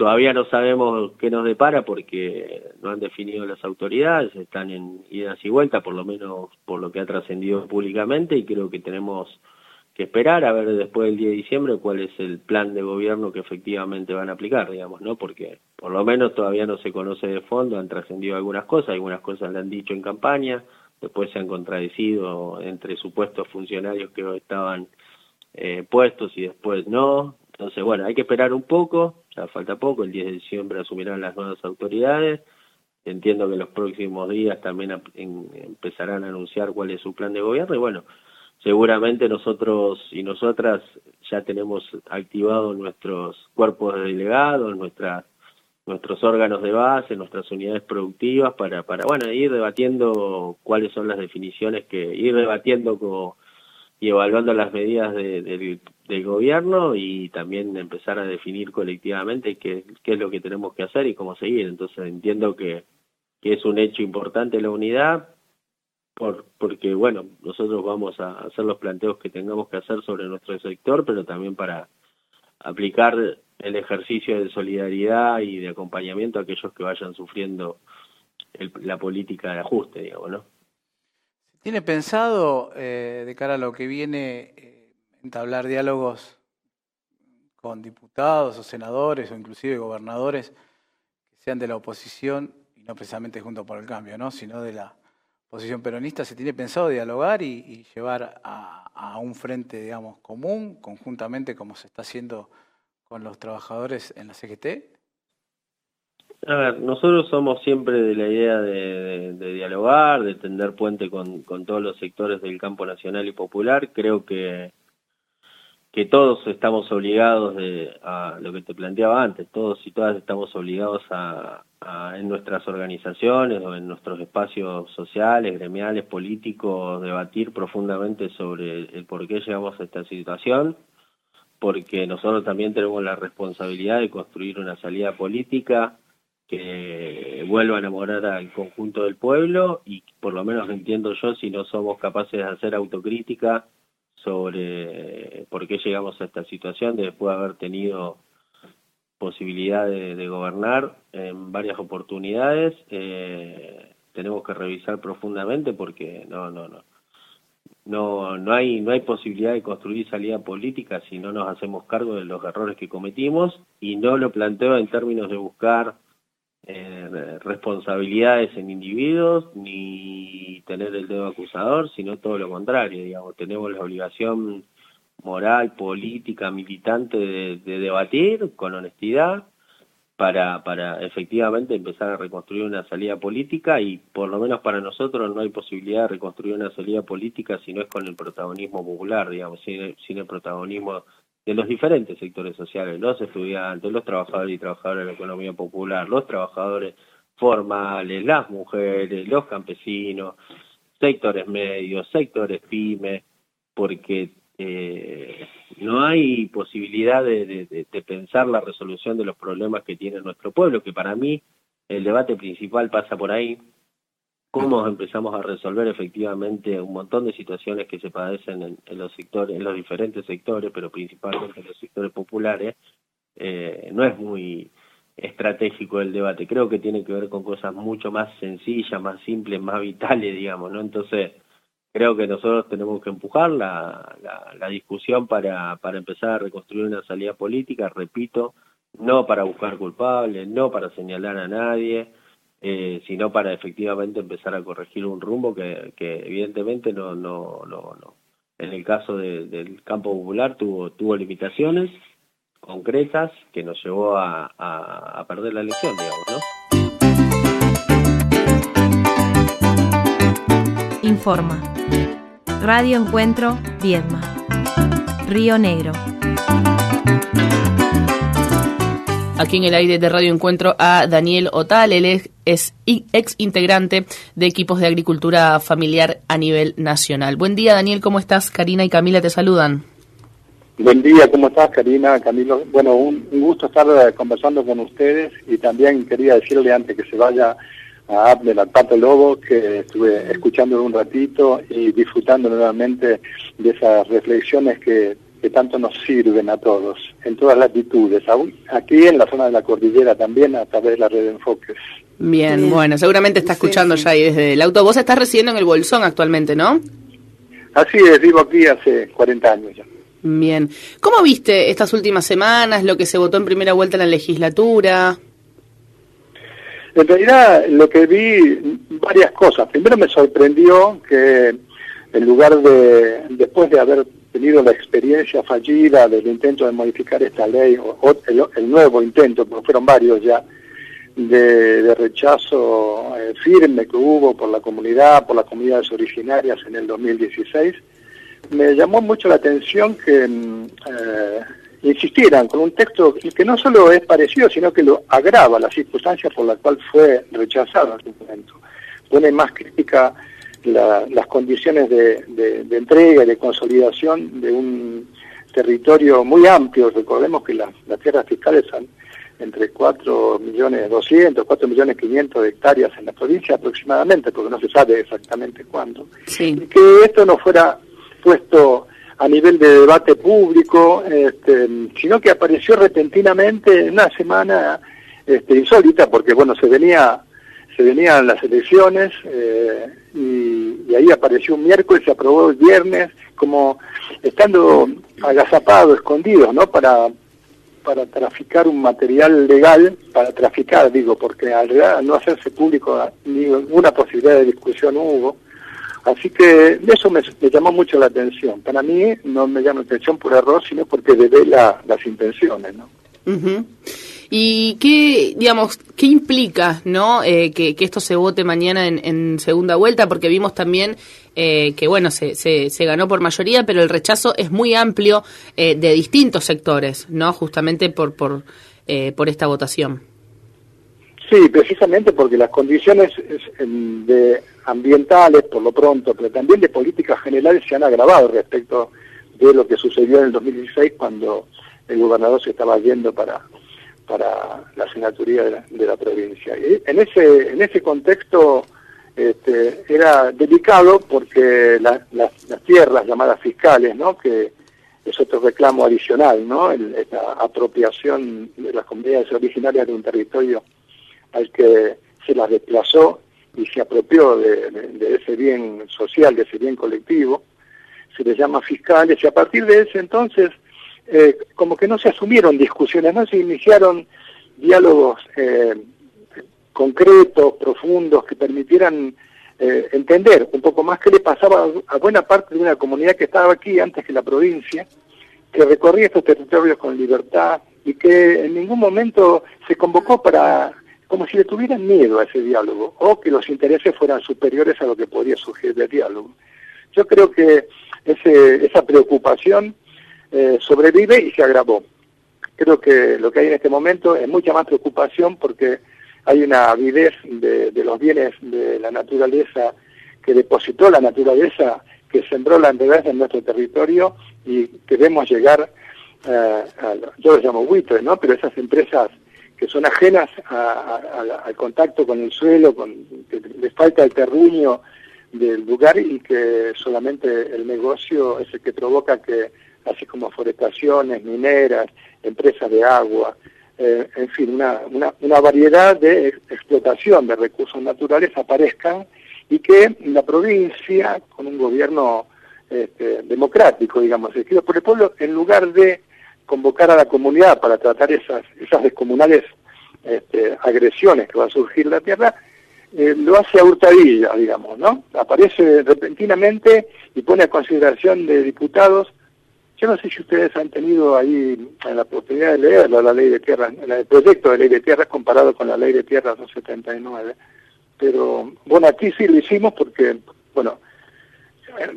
Todavía no sabemos qué nos depara porque no han definido las autoridades, están en idas y vueltas, por lo menos por lo que ha trascendido públicamente, y creo que tenemos que esperar a ver después del 10 de diciembre cuál es el plan de gobierno que efectivamente van a aplicar, digamos, ¿no? Porque por lo menos todavía no se conoce de fondo, han trascendido algunas cosas, algunas cosas le han dicho en campaña, después se han contradecido entre supuestos funcionarios que estaban eh, puestos y después no, entonces, bueno, hay que esperar un poco, ya falta poco, el 10 de diciembre asumirán las nuevas autoridades, entiendo que los próximos días también empezarán a anunciar cuál es su plan de gobierno y bueno, seguramente nosotros y nosotras ya tenemos activados nuestros cuerpos de delegados, nuestras nuestros órganos de base, nuestras unidades productivas para, para bueno, ir debatiendo cuáles son las definiciones que, ir debatiendo como y evaluando las medidas del gobierno y también empezar a definir colectivamente qué, qué, es lo que tenemos que hacer y cómo seguir. Entonces entiendo que, que es un hecho importante la unidad, por, porque bueno, nosotros vamos a hacer los planteos que tengamos que hacer sobre nuestro sector, pero también para aplicar el ejercicio de solidaridad y de acompañamiento a aquellos que vayan sufriendo la política de ajuste, digamos, ¿no? ¿Tiene pensado, eh, de cara a lo que viene, eh, entablar diálogos con diputados o senadores o inclusive gobernadores que sean de la oposición y no precisamente junto por el cambio, ¿no? sino de la oposición peronista? ¿Se tiene pensado dialogar y, llevar a, a, un frente, digamos, común, conjuntamente como se está haciendo con los trabajadores en la CGT? A ver, nosotros somos siempre de la idea de, dialogar, de tender puente con, todos los sectores del campo nacional y popular. Creo que, que todos estamos obligados de, a lo que te planteaba antes, todos y todas estamos obligados a, en nuestras organizaciones o en nuestros espacios sociales, gremiales, políticos, debatir profundamente sobre el por qué llegamos a esta situación porque nosotros también tenemos la responsabilidad de construir una salida política que vuelva a enamorar al conjunto del pueblo y por lo menos entiendo yo si no somos capaces de hacer autocrítica sobre por qué llegamos a esta situación después de haber tenido posibilidad de, gobernar en varias oportunidades eh, tenemos que revisar profundamente porque no no no. No no hay no hay posibilidad de construir salida política si no nos hacemos cargo de los errores que cometimos y no lo planteo en términos de buscar eh, responsabilidades en individuos ni tener el dedo acusador, sino todo lo contrario, digamos, tenemos la obligación moral, política, militante de, debatir con honestidad para, para efectivamente empezar a reconstruir una salida política y por lo menos para nosotros no hay posibilidad de reconstruir una salida política si no es con el protagonismo popular, digamos, sin, sin el protagonismo de los diferentes sectores sociales, los estudiantes, los trabajadores y trabajadoras de la economía popular, los trabajadores formales, las mujeres, los campesinos, sectores medios, sectores pymes, porque eh, no hay posibilidad de, de, pensar la resolución de los problemas que tiene nuestro pueblo, que para mí el debate principal pasa por ahí, cómo empezamos a resolver efectivamente un montón de situaciones que se padecen en, los sectores, en los diferentes sectores, pero principalmente en los sectores populares, eh, no es muy estratégico el debate. Creo que tiene que ver con cosas mucho más sencillas, más simples, más vitales, digamos, ¿no? Entonces, creo que nosotros tenemos que empujar la, discusión para empezar a reconstruir una salida política, repito, no para buscar culpables, no para señalar a nadie, eh, sino para efectivamente empezar a corregir un rumbo que, que evidentemente no, no, no, no. En el caso del campo popular tuvo, tuvo limitaciones concretas que nos llevó a, a, a perder la elección, digamos, ¿no? informa. Radio Encuentro, Viedma. Río Negro. Aquí en el aire de Radio Encuentro a Daniel Otal, él es, es ex integrante de equipos de agricultura familiar a nivel nacional. Buen día Daniel, ¿cómo estás? Karina y Camila te saludan. Buen día, ¿cómo estás Karina, Camilo? Bueno, un, gusto estar eh, conversando con ustedes y también quería decirle antes que se vaya a Abdel al Pato Lobo que estuve escuchando un ratito y disfrutando nuevamente de esas reflexiones que que tanto nos sirven a todos, en todas latitudes, aquí en la zona de la cordillera también a través de la red de enfoques. Bien, bueno, seguramente está escuchando ya ahí desde el auto. Vos estás residiendo en el Bolsón actualmente, ¿no? Así es, vivo aquí hace 40 años ya. Bien. ¿Cómo viste estas últimas semanas, lo que se votó en primera vuelta en la legislatura? En realidad, lo que vi, varias cosas. Primero me sorprendió que en lugar de, después de haber tenido la experiencia fallida del intento de modificar esta ley, o, el, nuevo intento, porque fueron varios ya, de, rechazo eh, firme que hubo por la comunidad, por las comunidades originarias en el 2016, me llamó mucho la atención que mm, eh, insistieran con un texto que no solo es parecido, sino que lo agrava las circunstancias por las cuales fue rechazado en su momento. Pone más crítica las condiciones de, entrega y de consolidación de un territorio muy amplio. Recordemos que las, tierras fiscales son entre 4 millones 200, 4 millones 500 de hectáreas en la provincia aproximadamente, porque no se sabe exactamente cuándo. Y que esto no fuera puesto a nivel de debate público, este, sino que apareció repentinamente en una semana este, insólita, porque bueno, se venía se venían las elecciones eh, y, ahí apareció un miércoles, se aprobó el viernes, como estando agazapados, escondidos, ¿no? Para, para traficar un material legal, para traficar, digo, porque al, no hacerse público ninguna posibilidad de discusión hubo. Así que eso me, llamó mucho la atención. Para mí no me llama la atención por error, sino porque devela las intenciones, ¿no? ¿Y qué, digamos, qué implica, no, eh, que, esto se vote mañana en, segunda vuelta? Porque vimos también eh, que, bueno, se, se, ganó por mayoría, pero el rechazo es muy amplio eh, de distintos sectores, ¿no? Justamente por, por, por esta votación. Sí, precisamente porque las condiciones de ambientales, por lo pronto, pero también de políticas generales se han agravado respecto de lo que sucedió en el 2016 cuando el gobernador se estaba yendo para para la senaturía de la, provincia. Y en ese, en ese contexto este, era delicado porque las tierras llamadas fiscales, ¿no? que es otro reclamo adicional, ¿no? esta apropiación de las comunidades originarias de un territorio al que se las desplazó y se apropió de, ese bien social, de ese bien colectivo, se les llama fiscales y a partir de ese entonces eh, como que no se asumieron discusiones, no se iniciaron diálogos eh, concretos, profundos, que permitieran eh, entender un poco más qué le pasaba a buena parte de una comunidad que estaba aquí antes que la provincia, que recorría estos territorios con libertad y que en ningún momento se convocó para como si le tuvieran miedo a ese diálogo o que los intereses fueran superiores a lo que podía surgir del diálogo. Yo creo que ese, esa preocupación eh, sobrevive y se agravó. Creo que lo que hay en este momento es mucha más preocupación porque hay una avidez de, los bienes de la naturaleza que depositó la naturaleza, que sembró la enredez en nuestro territorio y queremos llegar, eh, a, yo los llamo buitres, ¿no? pero esas empresas que son ajenas al contacto con el suelo, con, que les falta el terruño del lugar y que solamente el negocio es el que provoca que así como forestaciones, mineras, empresas de agua, eh, en fin, una, una, variedad de explotación de recursos naturales aparezcan y que la provincia, con un gobierno este, democrático, digamos, elegido por el pueblo, en lugar de convocar a la comunidad para tratar esas, esas descomunales este, agresiones que va a surgir la tierra, eh, lo hace a hurtadilla, digamos, ¿no? Aparece repentinamente y pone a consideración de diputados yo no sé si ustedes han tenido ahí la oportunidad de leer la ley de tierras, el proyecto de ley de tierras comparado con la ley de tierras 279, pero bueno, aquí sí lo hicimos porque, bueno,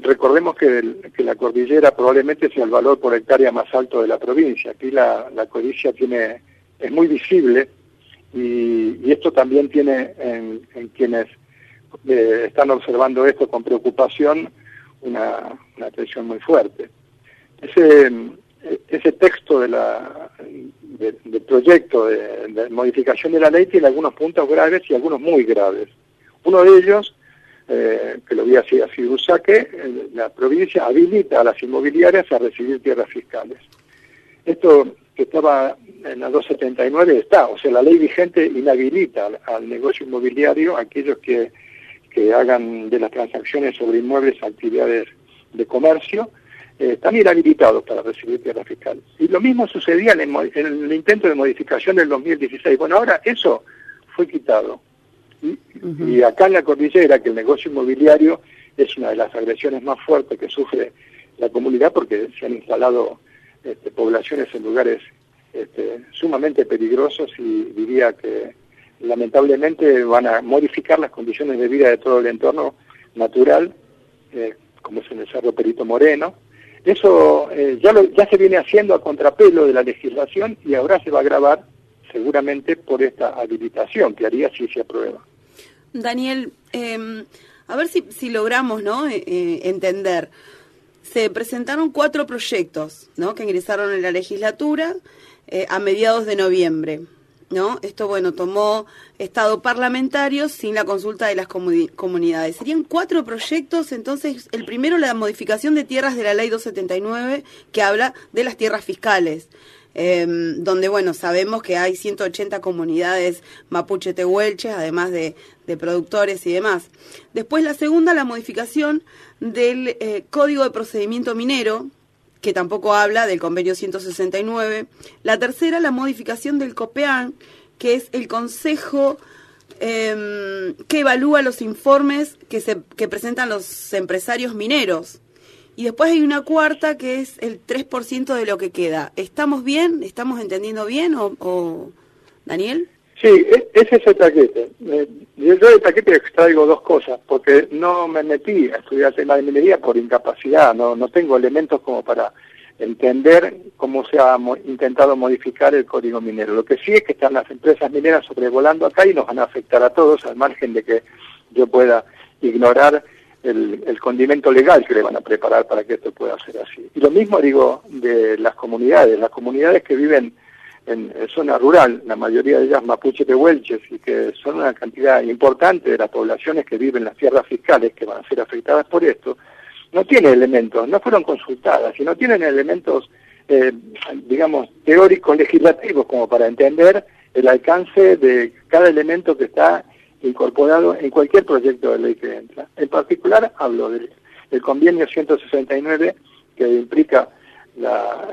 recordemos que, la cordillera probablemente sea el valor por hectárea más alto de la provincia. Aquí la, codicia tiene, es muy visible y, esto también tiene en, quienes eh, están observando esto con preocupación una, atención muy fuerte. Ese, ese texto de la, del proyecto de, modificación de la ley tiene algunos puntos graves y algunos muy graves. Uno de ellos, eh, que lo vi así, así un saque, la provincia habilita a las inmobiliarias a recibir tierras fiscales. Esto que estaba en la 279 está, o sea, la ley vigente inhabilita al, negocio inmobiliario aquellos que, que hagan de las transacciones sobre inmuebles actividades de comercio, eh, están inhabilitados para recibir tierra fiscal. Y lo mismo sucedía en el, intento de modificación del 2016. Bueno, ahora eso fue quitado. Y, acá en la cordillera, que el negocio inmobiliario es una de las agresiones más fuertes que sufre la comunidad porque se han instalado este, poblaciones en lugares este, sumamente peligrosos y diría que lamentablemente van a modificar las condiciones de vida de todo el entorno natural, eh, como es en el Cerro Perito Moreno, eso eh, ya, ya se viene haciendo a contrapelo de la legislación y ahora se va a agravar seguramente por esta habilitación que haría si se aprueba. Daniel, em, a ver si, si logramos ¿no? Eh, eh, entender. Se presentaron cuatro proyectos ¿no? que ingresaron en la legislatura a mediados de noviembre. ¿No? Esto, bueno, tomó estado parlamentario sin la consulta de las comunidades. Serían cuatro proyectos, entonces, el primero, la modificación de tierras de la ley 279, que habla de las tierras fiscales. Em, donde, bueno, sabemos que hay 180 comunidades mapuche tehuelches, además de, productores y demás. Después, la segunda, la modificación del eh, Código de Procedimiento Minero, que tampoco habla del convenio 169. La tercera, la modificación del COPEAN, que es el Consejo em, que evalúa los informes que, se, que presentan los empresarios mineros. Y después hay una cuarta que es el 3% de lo que queda. ¿Estamos bien? ¿Estamos entendiendo bien? ¿O, o Daniel? Sí, e, ese es el paquete. Yo del paquete extraigo dos cosas, porque no me metí a estudiar tema de minería por incapacidad, no, no tengo elementos como para entender cómo se ha intentado modificar el código minero. Lo que sí es que están las empresas mineras sobrevolando acá y nos van a afectar a todos, al margen de que yo pueda ignorar el, el, condimento legal que le van a preparar para que esto pueda ser así. Y lo mismo digo de las comunidades, las comunidades que viven en, zona rural, la mayoría de ellas mapuche huelches y que son una cantidad importante de las poblaciones que viven en las tierras fiscales que van a ser afectadas por esto, no tienen elementos, no fueron consultadas y no tienen elementos, eh, digamos, teóricos legislativos como para entender el alcance de cada elemento que está incorporado en cualquier proyecto de ley que entra. En particular hablo del, del convenio 169 que implica la,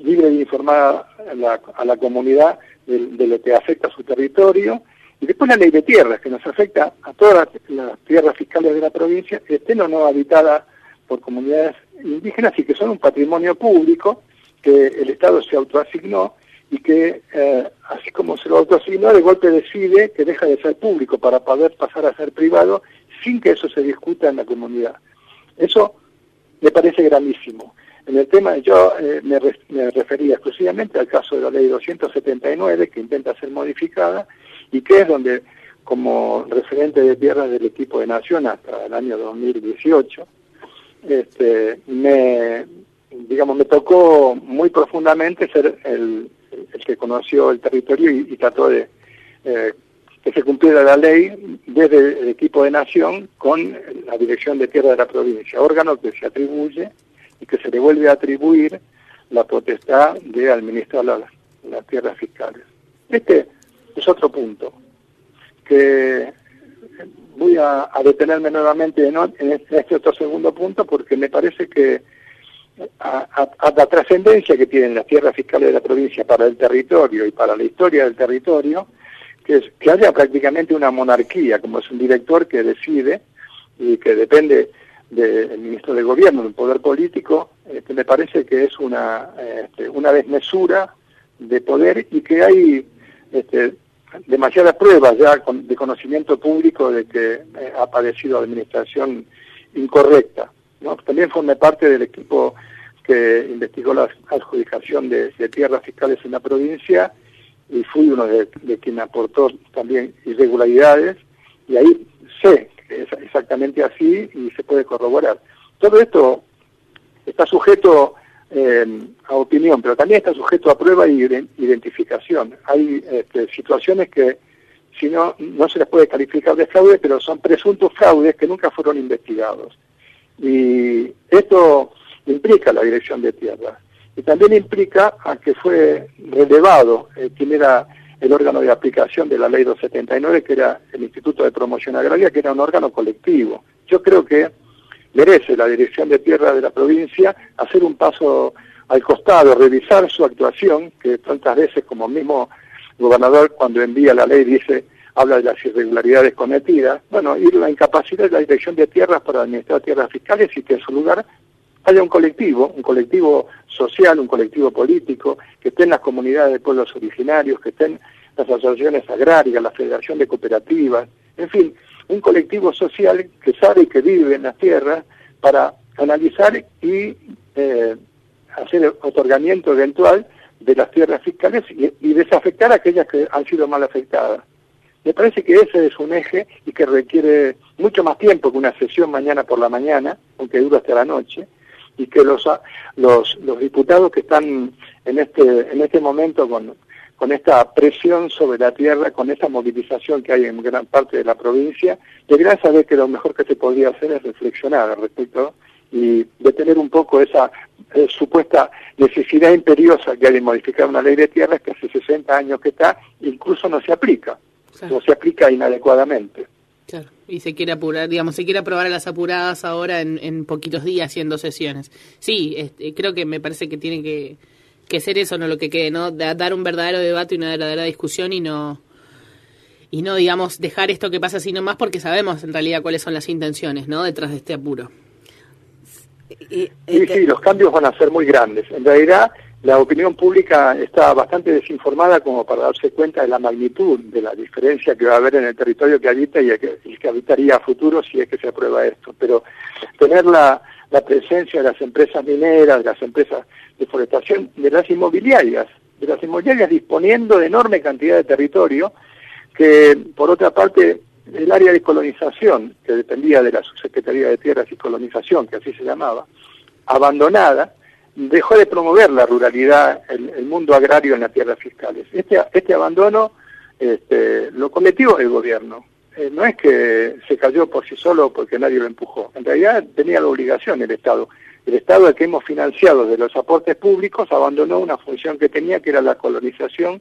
libre de informar a la, comunidad de, lo que afecta a su territorio, y después la ley de tierras, que nos afecta a todas las, tierras fiscales de la provincia, estén o no habitadas por comunidades indígenas y que son un patrimonio público que el Estado se autoasignó y que, eh, así como se lo autoasignó, de golpe decide que deja de ser público para poder pasar a ser privado sin que eso se discuta en la comunidad. Eso me parece gravísimo. En el tema yo eh, me, refería exclusivamente al caso de la ley 279 que intenta ser modificada y que es donde como referente de tierras del equipo de Nación hasta el año 2018, este, me, digamos, me tocó muy profundamente ser el, que conoció el territorio y, trató de eh, que se cumpliera la ley desde el equipo de Nación con la Dirección de Tierra de la provincia, órgano que se atribuye y que se le vuelve a atribuir la potestad de administrar las, tierras fiscales. Este es otro punto que voy a, detenerme nuevamente en, este otro segundo punto porque me parece que a, la trascendencia que tienen las tierras fiscales de la provincia para el territorio y para la historia del territorio, que es que haya prácticamente una monarquía, como es un director que decide y que depende del ministro de Gobierno, del poder político, este, me parece que es una, este, una desmesura de poder y que hay este, demasiadas pruebas ya de conocimiento público de que eh, ha padecido administración incorrecta. ¿no? También formé parte del equipo que investigó la adjudicación de, tierras fiscales en la provincia y fui uno de, de quien aportó también irregularidades y ahí sé es exactamente así y se puede corroborar. Todo esto está sujeto eh, a opinión, pero también está sujeto a prueba y identificación. Hay este, situaciones que si no, no se les puede calificar de fraude, pero son presuntos fraudes que nunca fueron investigados. Y esto implica la dirección de tierra. Y también implica a que fue relevado eh, quien era el órgano de aplicación de la ley 279, que era el Instituto de Promoción Agraria, que era un órgano colectivo. Yo creo que merece la dirección de tierra de la provincia hacer un paso al costado, revisar su actuación, que tantas veces como mismo gobernador cuando envía la ley dice, habla de las irregularidades cometidas, bueno, ir la incapacidad de la dirección de tierras para administrar tierras fiscales y que en su lugar haya un colectivo, un colectivo social, un colectivo político, que estén las comunidades de pueblos originarios, que estén las asociaciones agrarias, la Federación de Cooperativas, en fin, un colectivo social que sabe y que vive en las tierras para analizar y eh, hacer el otorgamiento eventual de las tierras fiscales y, desafectar a aquellas que han sido mal afectadas. Me parece que ese es un eje y que requiere mucho más tiempo que una sesión mañana por la mañana, aunque dura hasta la noche, y que los, los, los diputados que están en este, en este momento con, con esta presión sobre la tierra, con esta movilización que hay en gran parte de la provincia, deberían saber que lo mejor que se podría hacer es reflexionar al respecto y detener un poco esa eh, supuesta necesidad imperiosa que hay de modificar una ley de tierras que hace 60 años que está, incluso no se aplica, no se aplica inadecuadamente. Claro, y se quiere apurar, digamos, se quiere aprobar a las apuradas ahora en, en poquitos días y en dos sesiones. Sí, este, creo que me parece que tiene que, que ser eso, no lo que quede, ¿no? dar un verdadero debate y una verdadera discusión y no y no digamos dejar esto que pasa así nomás porque sabemos en realidad cuáles son las intenciones, ¿no? detrás de este apuro. sí, sí, los cambios van a ser muy grandes. En realidad, la opinión pública está bastante desinformada como para darse cuenta de la magnitud de la diferencia que va a haber en el territorio que habita y el que, el que habitaría a futuro si es que se aprueba esto. Pero tener la, la presencia de las empresas mineras, de las empresas de forestación, de las inmobiliarias, de las inmobiliarias disponiendo de enorme cantidad de territorio, que por otra parte el área de colonización, que dependía de la Subsecretaría de Tierras y Colonización, que así se llamaba, abandonada, dejó de promover la ruralidad, el, mundo agrario en las tierras fiscales. Este, este abandono este, lo cometió el gobierno. Eh, no es que se cayó por sí solo porque nadie lo empujó. En realidad tenía la obligación el Estado. El Estado al que hemos financiado de los aportes públicos abandonó una función que tenía, que era la colonización,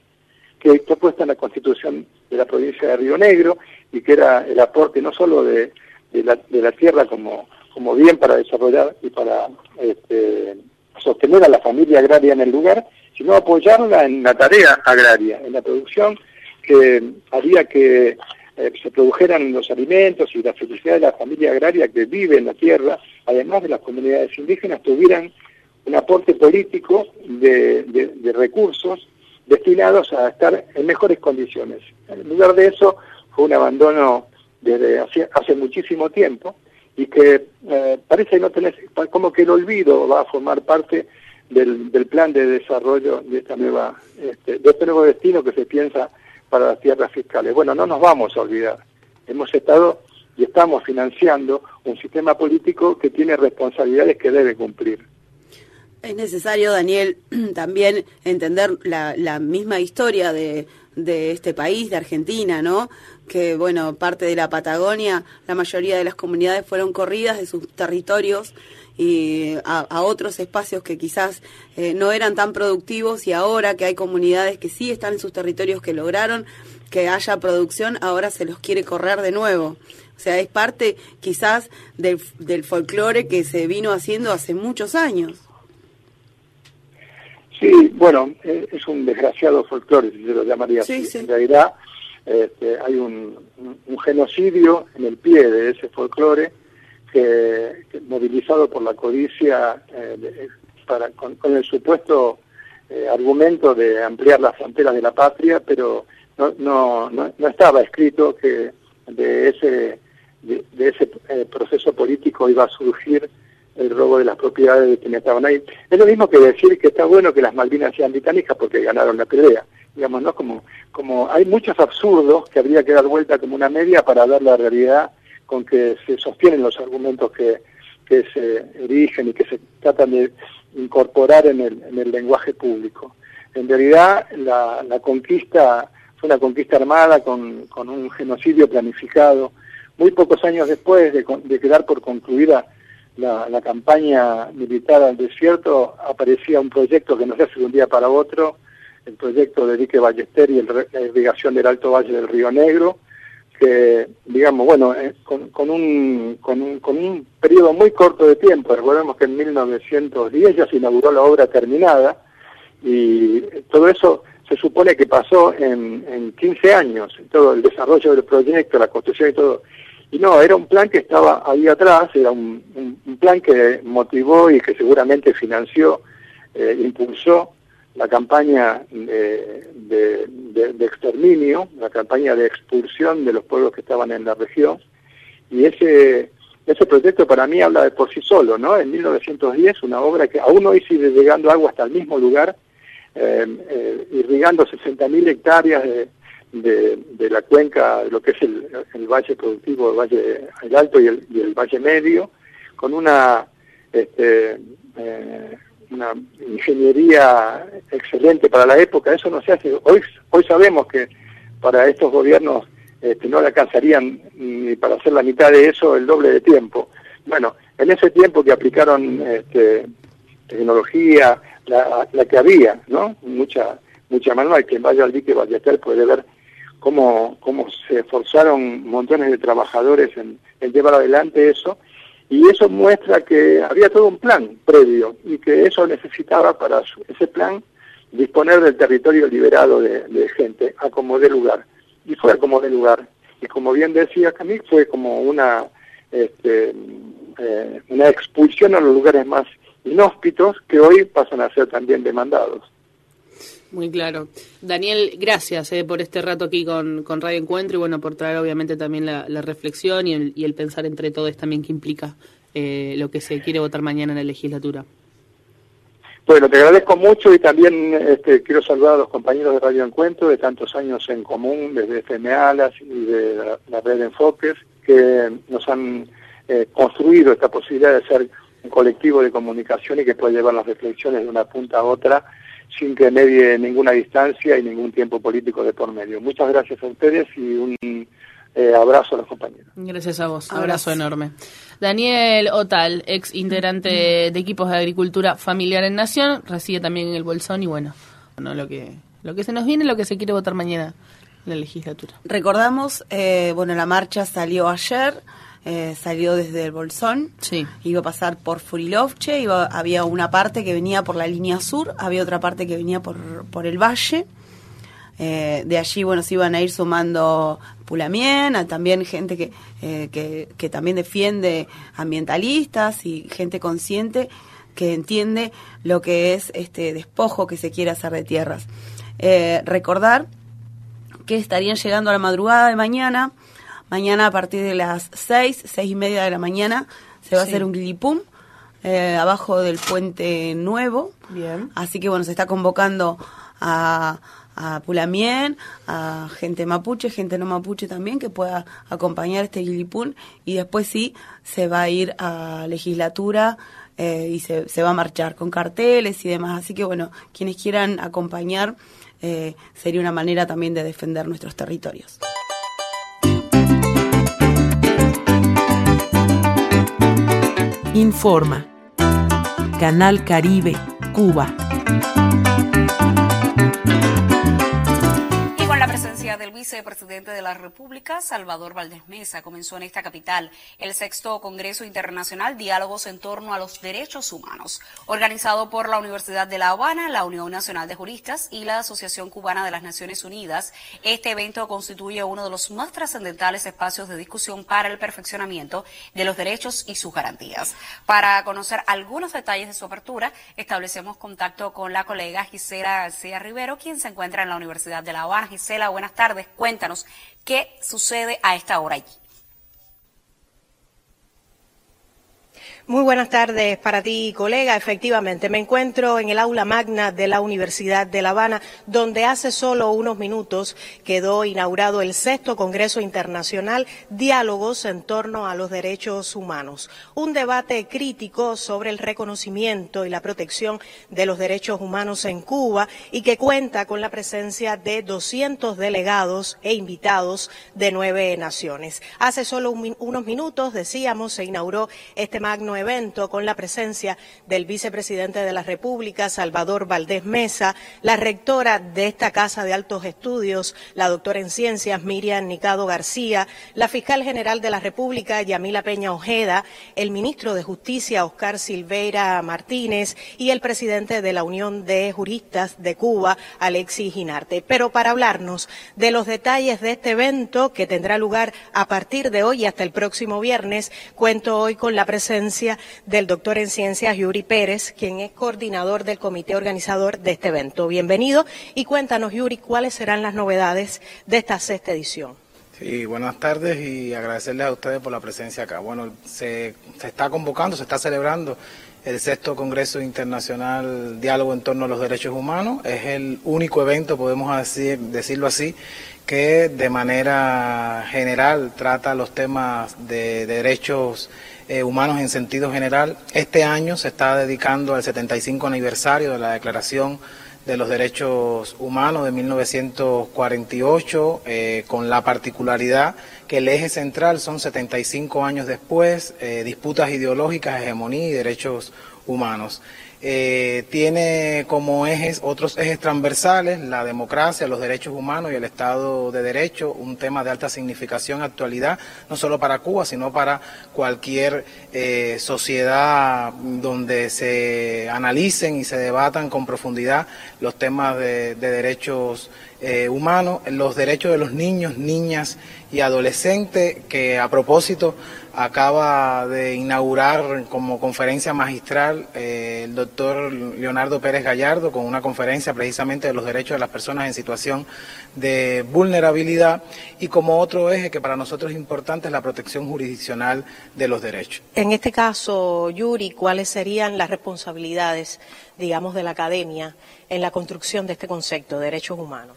que está puesta en la Constitución de la provincia de Río Negro y que era el aporte no solo de, la, tierra como, como bien para desarrollar y para este, sostener a la familia agraria en el lugar, sino apoyarla en la tarea agraria, en la producción que haría que eh, se produjeran los alimentos y la felicidad de la familia agraria que vive en la tierra, además de las comunidades indígenas, tuvieran un aporte político de, recursos destinados a estar en mejores condiciones. En lugar de eso, fue un abandono desde hace, hace muchísimo tiempo y que eh, parece no tener, como que el olvido va a formar parte del, plan de desarrollo de esta nueva, este, de este nuevo destino que se piensa para las tierras fiscales. Bueno, no nos vamos a olvidar. Hemos estado y estamos financiando un sistema político que tiene responsabilidades que debe cumplir. Es necesario, Daniel, también entender la, la misma historia de, de este país, de Argentina, ¿no? Que, bueno, parte de la Patagonia, la mayoría de las comunidades fueron corridas de sus territorios y a, otros espacios que quizás eh, no eran tan productivos y ahora que hay comunidades que sí están en sus territorios que lograron que haya producción, ahora se los quiere correr de nuevo. O sea, es parte quizás del, del folclore que se vino haciendo hace muchos años. Sí, bueno, eh, es un desgraciado folclore, si se lo llamaría así. En realidad este, hay un, un genocidio en el pie de ese folclore que, movilizado por la codicia eh, para, con, el supuesto eh, argumento de ampliar las fronteras de la patria, pero no, no, no, estaba escrito que de ese de, ese eh, proceso político iba a surgir el robo de las propiedades de quienes estaban ahí. Es lo mismo que decir que está bueno que las Malvinas sean británicas porque ganaron la pelea. Digamos, ¿no? Como, como hay muchos absurdos que habría que dar vuelta como una media para ver la realidad con que se sostienen los argumentos que, que se erigen y que se tratan de incorporar en el, en el lenguaje público. En realidad, la, la conquista fue una conquista armada con, con, un genocidio planificado. Muy pocos años después de, de quedar por concluida la, la, campaña militar al desierto, aparecía un proyecto que no se hace de un día para otro, el proyecto de Dique Ballester y la irrigación del Alto Valle del Río Negro, que, digamos, bueno, eh, con, con, un, con, un, con un periodo muy corto de tiempo, recordemos que en 1910 ya se inauguró la obra terminada, y todo eso se supone que pasó en, en 15 años, todo el desarrollo del proyecto, la construcción y todo. Y no, era un plan que estaba ahí atrás, era un, un, plan que motivó y que seguramente financió, eh, impulsó la campaña de, de, exterminio, la campaña de expulsión de los pueblos que estaban en la región. Y ese, ese proyecto para mí habla de por sí solo, ¿no? En 1910, una obra que aún hoy sigue llegando agua hasta el mismo lugar, eh, eh, irrigando 60.000 hectáreas de, de, la cuenca, lo que es el, el valle productivo, el valle el alto y el, y el valle medio, con una, este, eh, una ingeniería excelente para la época. Eso no se hace. Hoy, hoy sabemos que para estos gobiernos este, no le alcanzarían ni para hacer la mitad de eso el doble de tiempo. Bueno, en ese tiempo que aplicaron este, tecnología, la, la que había, ¿no? Mucha mucha manual, quien vaya al dique Ballester puede ver cómo, cómo se esforzaron montones de trabajadores en, llevar adelante eso, y eso muestra que había todo un plan previo y que eso necesitaba para ese plan disponer del territorio liberado de, gente a como de lugar. Y fue a como de lugar. Y como bien decía Camille, fue como una, este, eh, una expulsión a los lugares más inhóspitos que hoy pasan a ser también demandados. Muy claro. Daniel, gracias eh, por este rato aquí con, con, Radio Encuentro y bueno, por traer obviamente también la, reflexión y el, pensar entre todos también que implica eh, lo que se quiere votar mañana en la legislatura. Bueno, te agradezco mucho y también este, quiero saludar a los compañeros de Radio Encuentro de tantos años en común, desde FM Alas y de la, la red Enfoques, que nos han eh, construido esta posibilidad de ser un colectivo de comunicación y que puede llevar las reflexiones de una punta a otra sin que medie ninguna distancia y ningún tiempo político de por medio. Muchas gracias a ustedes y un eh, abrazo a los compañeros. Gracias a vos, abrazo, enorme. Daniel Otal, ex integrante de equipos de agricultura familiar en Nación, reside también en el Bolsón y bueno, bueno lo que lo que se nos viene, lo que se quiere votar mañana en la legislatura. Recordamos, eh, bueno, la marcha salió ayer. Eh, salió desde el Bolsón, sí. iba a pasar por Furilovche, iba, había una parte que venía por la línea sur, había otra parte que venía por, por el valle. Eh, de allí, bueno, se iban a ir sumando Pulamien, también gente que, eh, que, que, también defiende ambientalistas y gente consciente que entiende lo que es este despojo que se quiere hacer de tierras. Eh, recordar que estarían llegando a la madrugada de mañana Mañana a partir de las seis, seis y media de la mañana se va a hacer un glipum eh, abajo del puente nuevo. Bien. Así que bueno, se está convocando a, a Pulamien, a gente mapuche, gente no mapuche también, que pueda acompañar este glipum y después sí se va a ir a legislatura eh, y se, se, va a marchar con carteles y demás. Así que bueno, quienes quieran acompañar eh, sería una manera también de defender nuestros territorios. Informa. Canal Caribe, Cuba. Vicepresidente de la República, Salvador Valdés Mesa, comenzó en esta capital el sexto Congreso Internacional Diálogos en torno a los Derechos Humanos, organizado por la Universidad de La Habana, la Unión Nacional de Juristas y la Asociación Cubana de las Naciones Unidas. Este evento constituye uno de los más trascendentales espacios de discusión para el perfeccionamiento de los derechos y sus garantías. Para conocer algunos detalles de su apertura, establecemos contacto con la colega Gisela García Rivero, quien se encuentra en la Universidad de La Habana. Gisela, buenas tardes. Cuéntanos qué sucede a esta hora allí. Muy buenas tardes para ti, colega. Efectivamente, me encuentro en el aula magna de la Universidad de La Habana, donde hace solo unos minutos quedó inaugurado el sexto Congreso Internacional Diálogos en torno a los derechos humanos. Un debate crítico sobre el reconocimiento y la protección de los derechos humanos en Cuba y que cuenta con la presencia de 200 delegados e invitados de nueve naciones. Hace solo unos minutos, decíamos, se inauguró este magno evento con la presencia del vicepresidente de la República, Salvador Valdés Mesa, la rectora de esta Casa de Altos Estudios, la doctora en Ciencias Miriam Nicado García, la fiscal general de la República, Yamila Peña Ojeda, el ministro de Justicia, Oscar Silveira Martínez, y el presidente de la Unión de Juristas de Cuba, Alexis Ginarte. Pero para hablarnos de los detalles de este evento que tendrá lugar a partir de hoy hasta el próximo viernes, cuento hoy con la presencia del doctor en ciencias Yuri Pérez, quien es coordinador del comité organizador de este evento. Bienvenido y cuéntanos, Yuri, cuáles serán las novedades de esta sexta edición. Sí, buenas tardes y agradecerles a ustedes por la presencia acá. Bueno, se, está convocando, se está celebrando el sexto Congreso Internacional Diálogo en torno a los derechos humanos. Es el único evento, podemos decir, decirlo así, que de manera general trata los temas de, derechos eh, humanos en sentido general. Este año se está dedicando al 75 aniversario de la Declaración de los Derechos Humanos de 1948, eh, con la particularidad que el eje central son 75 años después, eh, disputas ideológicas, hegemonía y derechos humanos. Eh, tiene como ejes otros ejes transversales, la democracia, los derechos humanos y el Estado de Derecho, un tema de alta significación actualidad, no solo para Cuba, sino para cualquier eh, sociedad donde se analicen y se debatan con profundidad los temas de, derechos eh, humanos, los derechos de los niños, niñas y adolescentes, que a propósito acaba de inaugurar como conferencia magistral eh, el doctor Leonardo Pérez Gallardo con una conferencia precisamente de los derechos de las personas en situación de vulnerabilidad y como otro eje que para nosotros es importante es la protección jurisdiccional de los derechos. En este caso, Yuri, ¿cuáles serían las responsabilidades, digamos, de la academia en la construcción de este concepto de derechos humanos?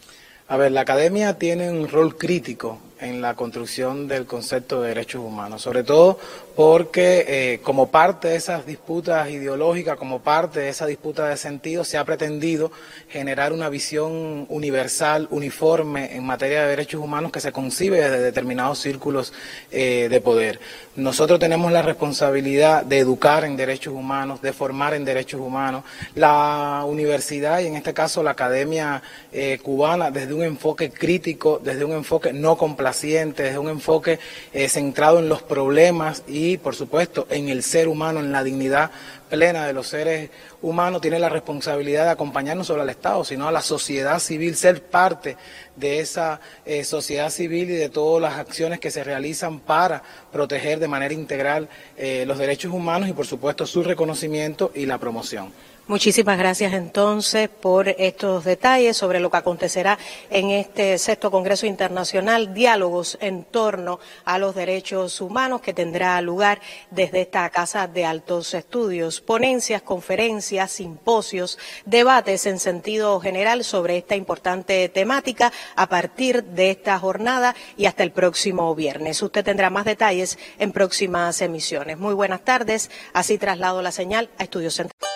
A ver, la academia tiene un rol crítico en la construcción del concepto de derechos humanos, sobre todo porque eh, como parte de esas disputas ideológicas, como parte de esa disputa de sentido, se ha pretendido generar una visión universal, uniforme en materia de derechos humanos que se concibe desde determinados círculos eh, de poder. Nosotros tenemos la responsabilidad de educar en derechos humanos, de formar en derechos humanos. La universidad y en este caso la academia eh, cubana desde un enfoque crítico, desde un enfoque no complaciente, desde un enfoque centrado en los problemas y por supuesto, en el ser humano, en la dignidad plena de los seres humanos, tiene la responsabilidad de acompañar no solo al Estado, sino a la sociedad civil, ser parte de esa eh, sociedad civil y de todas las acciones que se realizan para proteger de manera integral eh, los derechos humanos y, por supuesto, su reconocimiento y la promoción. Muchísimas gracias entonces por estos detalles sobre lo que acontecerá en este sexto Congreso Internacional, diálogos en torno a los derechos humanos que tendrá lugar desde esta Casa de Altos Estudios. Ponencias, conferencias, simposios, debates en sentido general sobre esta importante temática a partir de esta jornada y hasta el próximo viernes. Usted tendrá más detalles en próximas emisiones. Muy buenas tardes. Así traslado la señal a Estudios Centrales.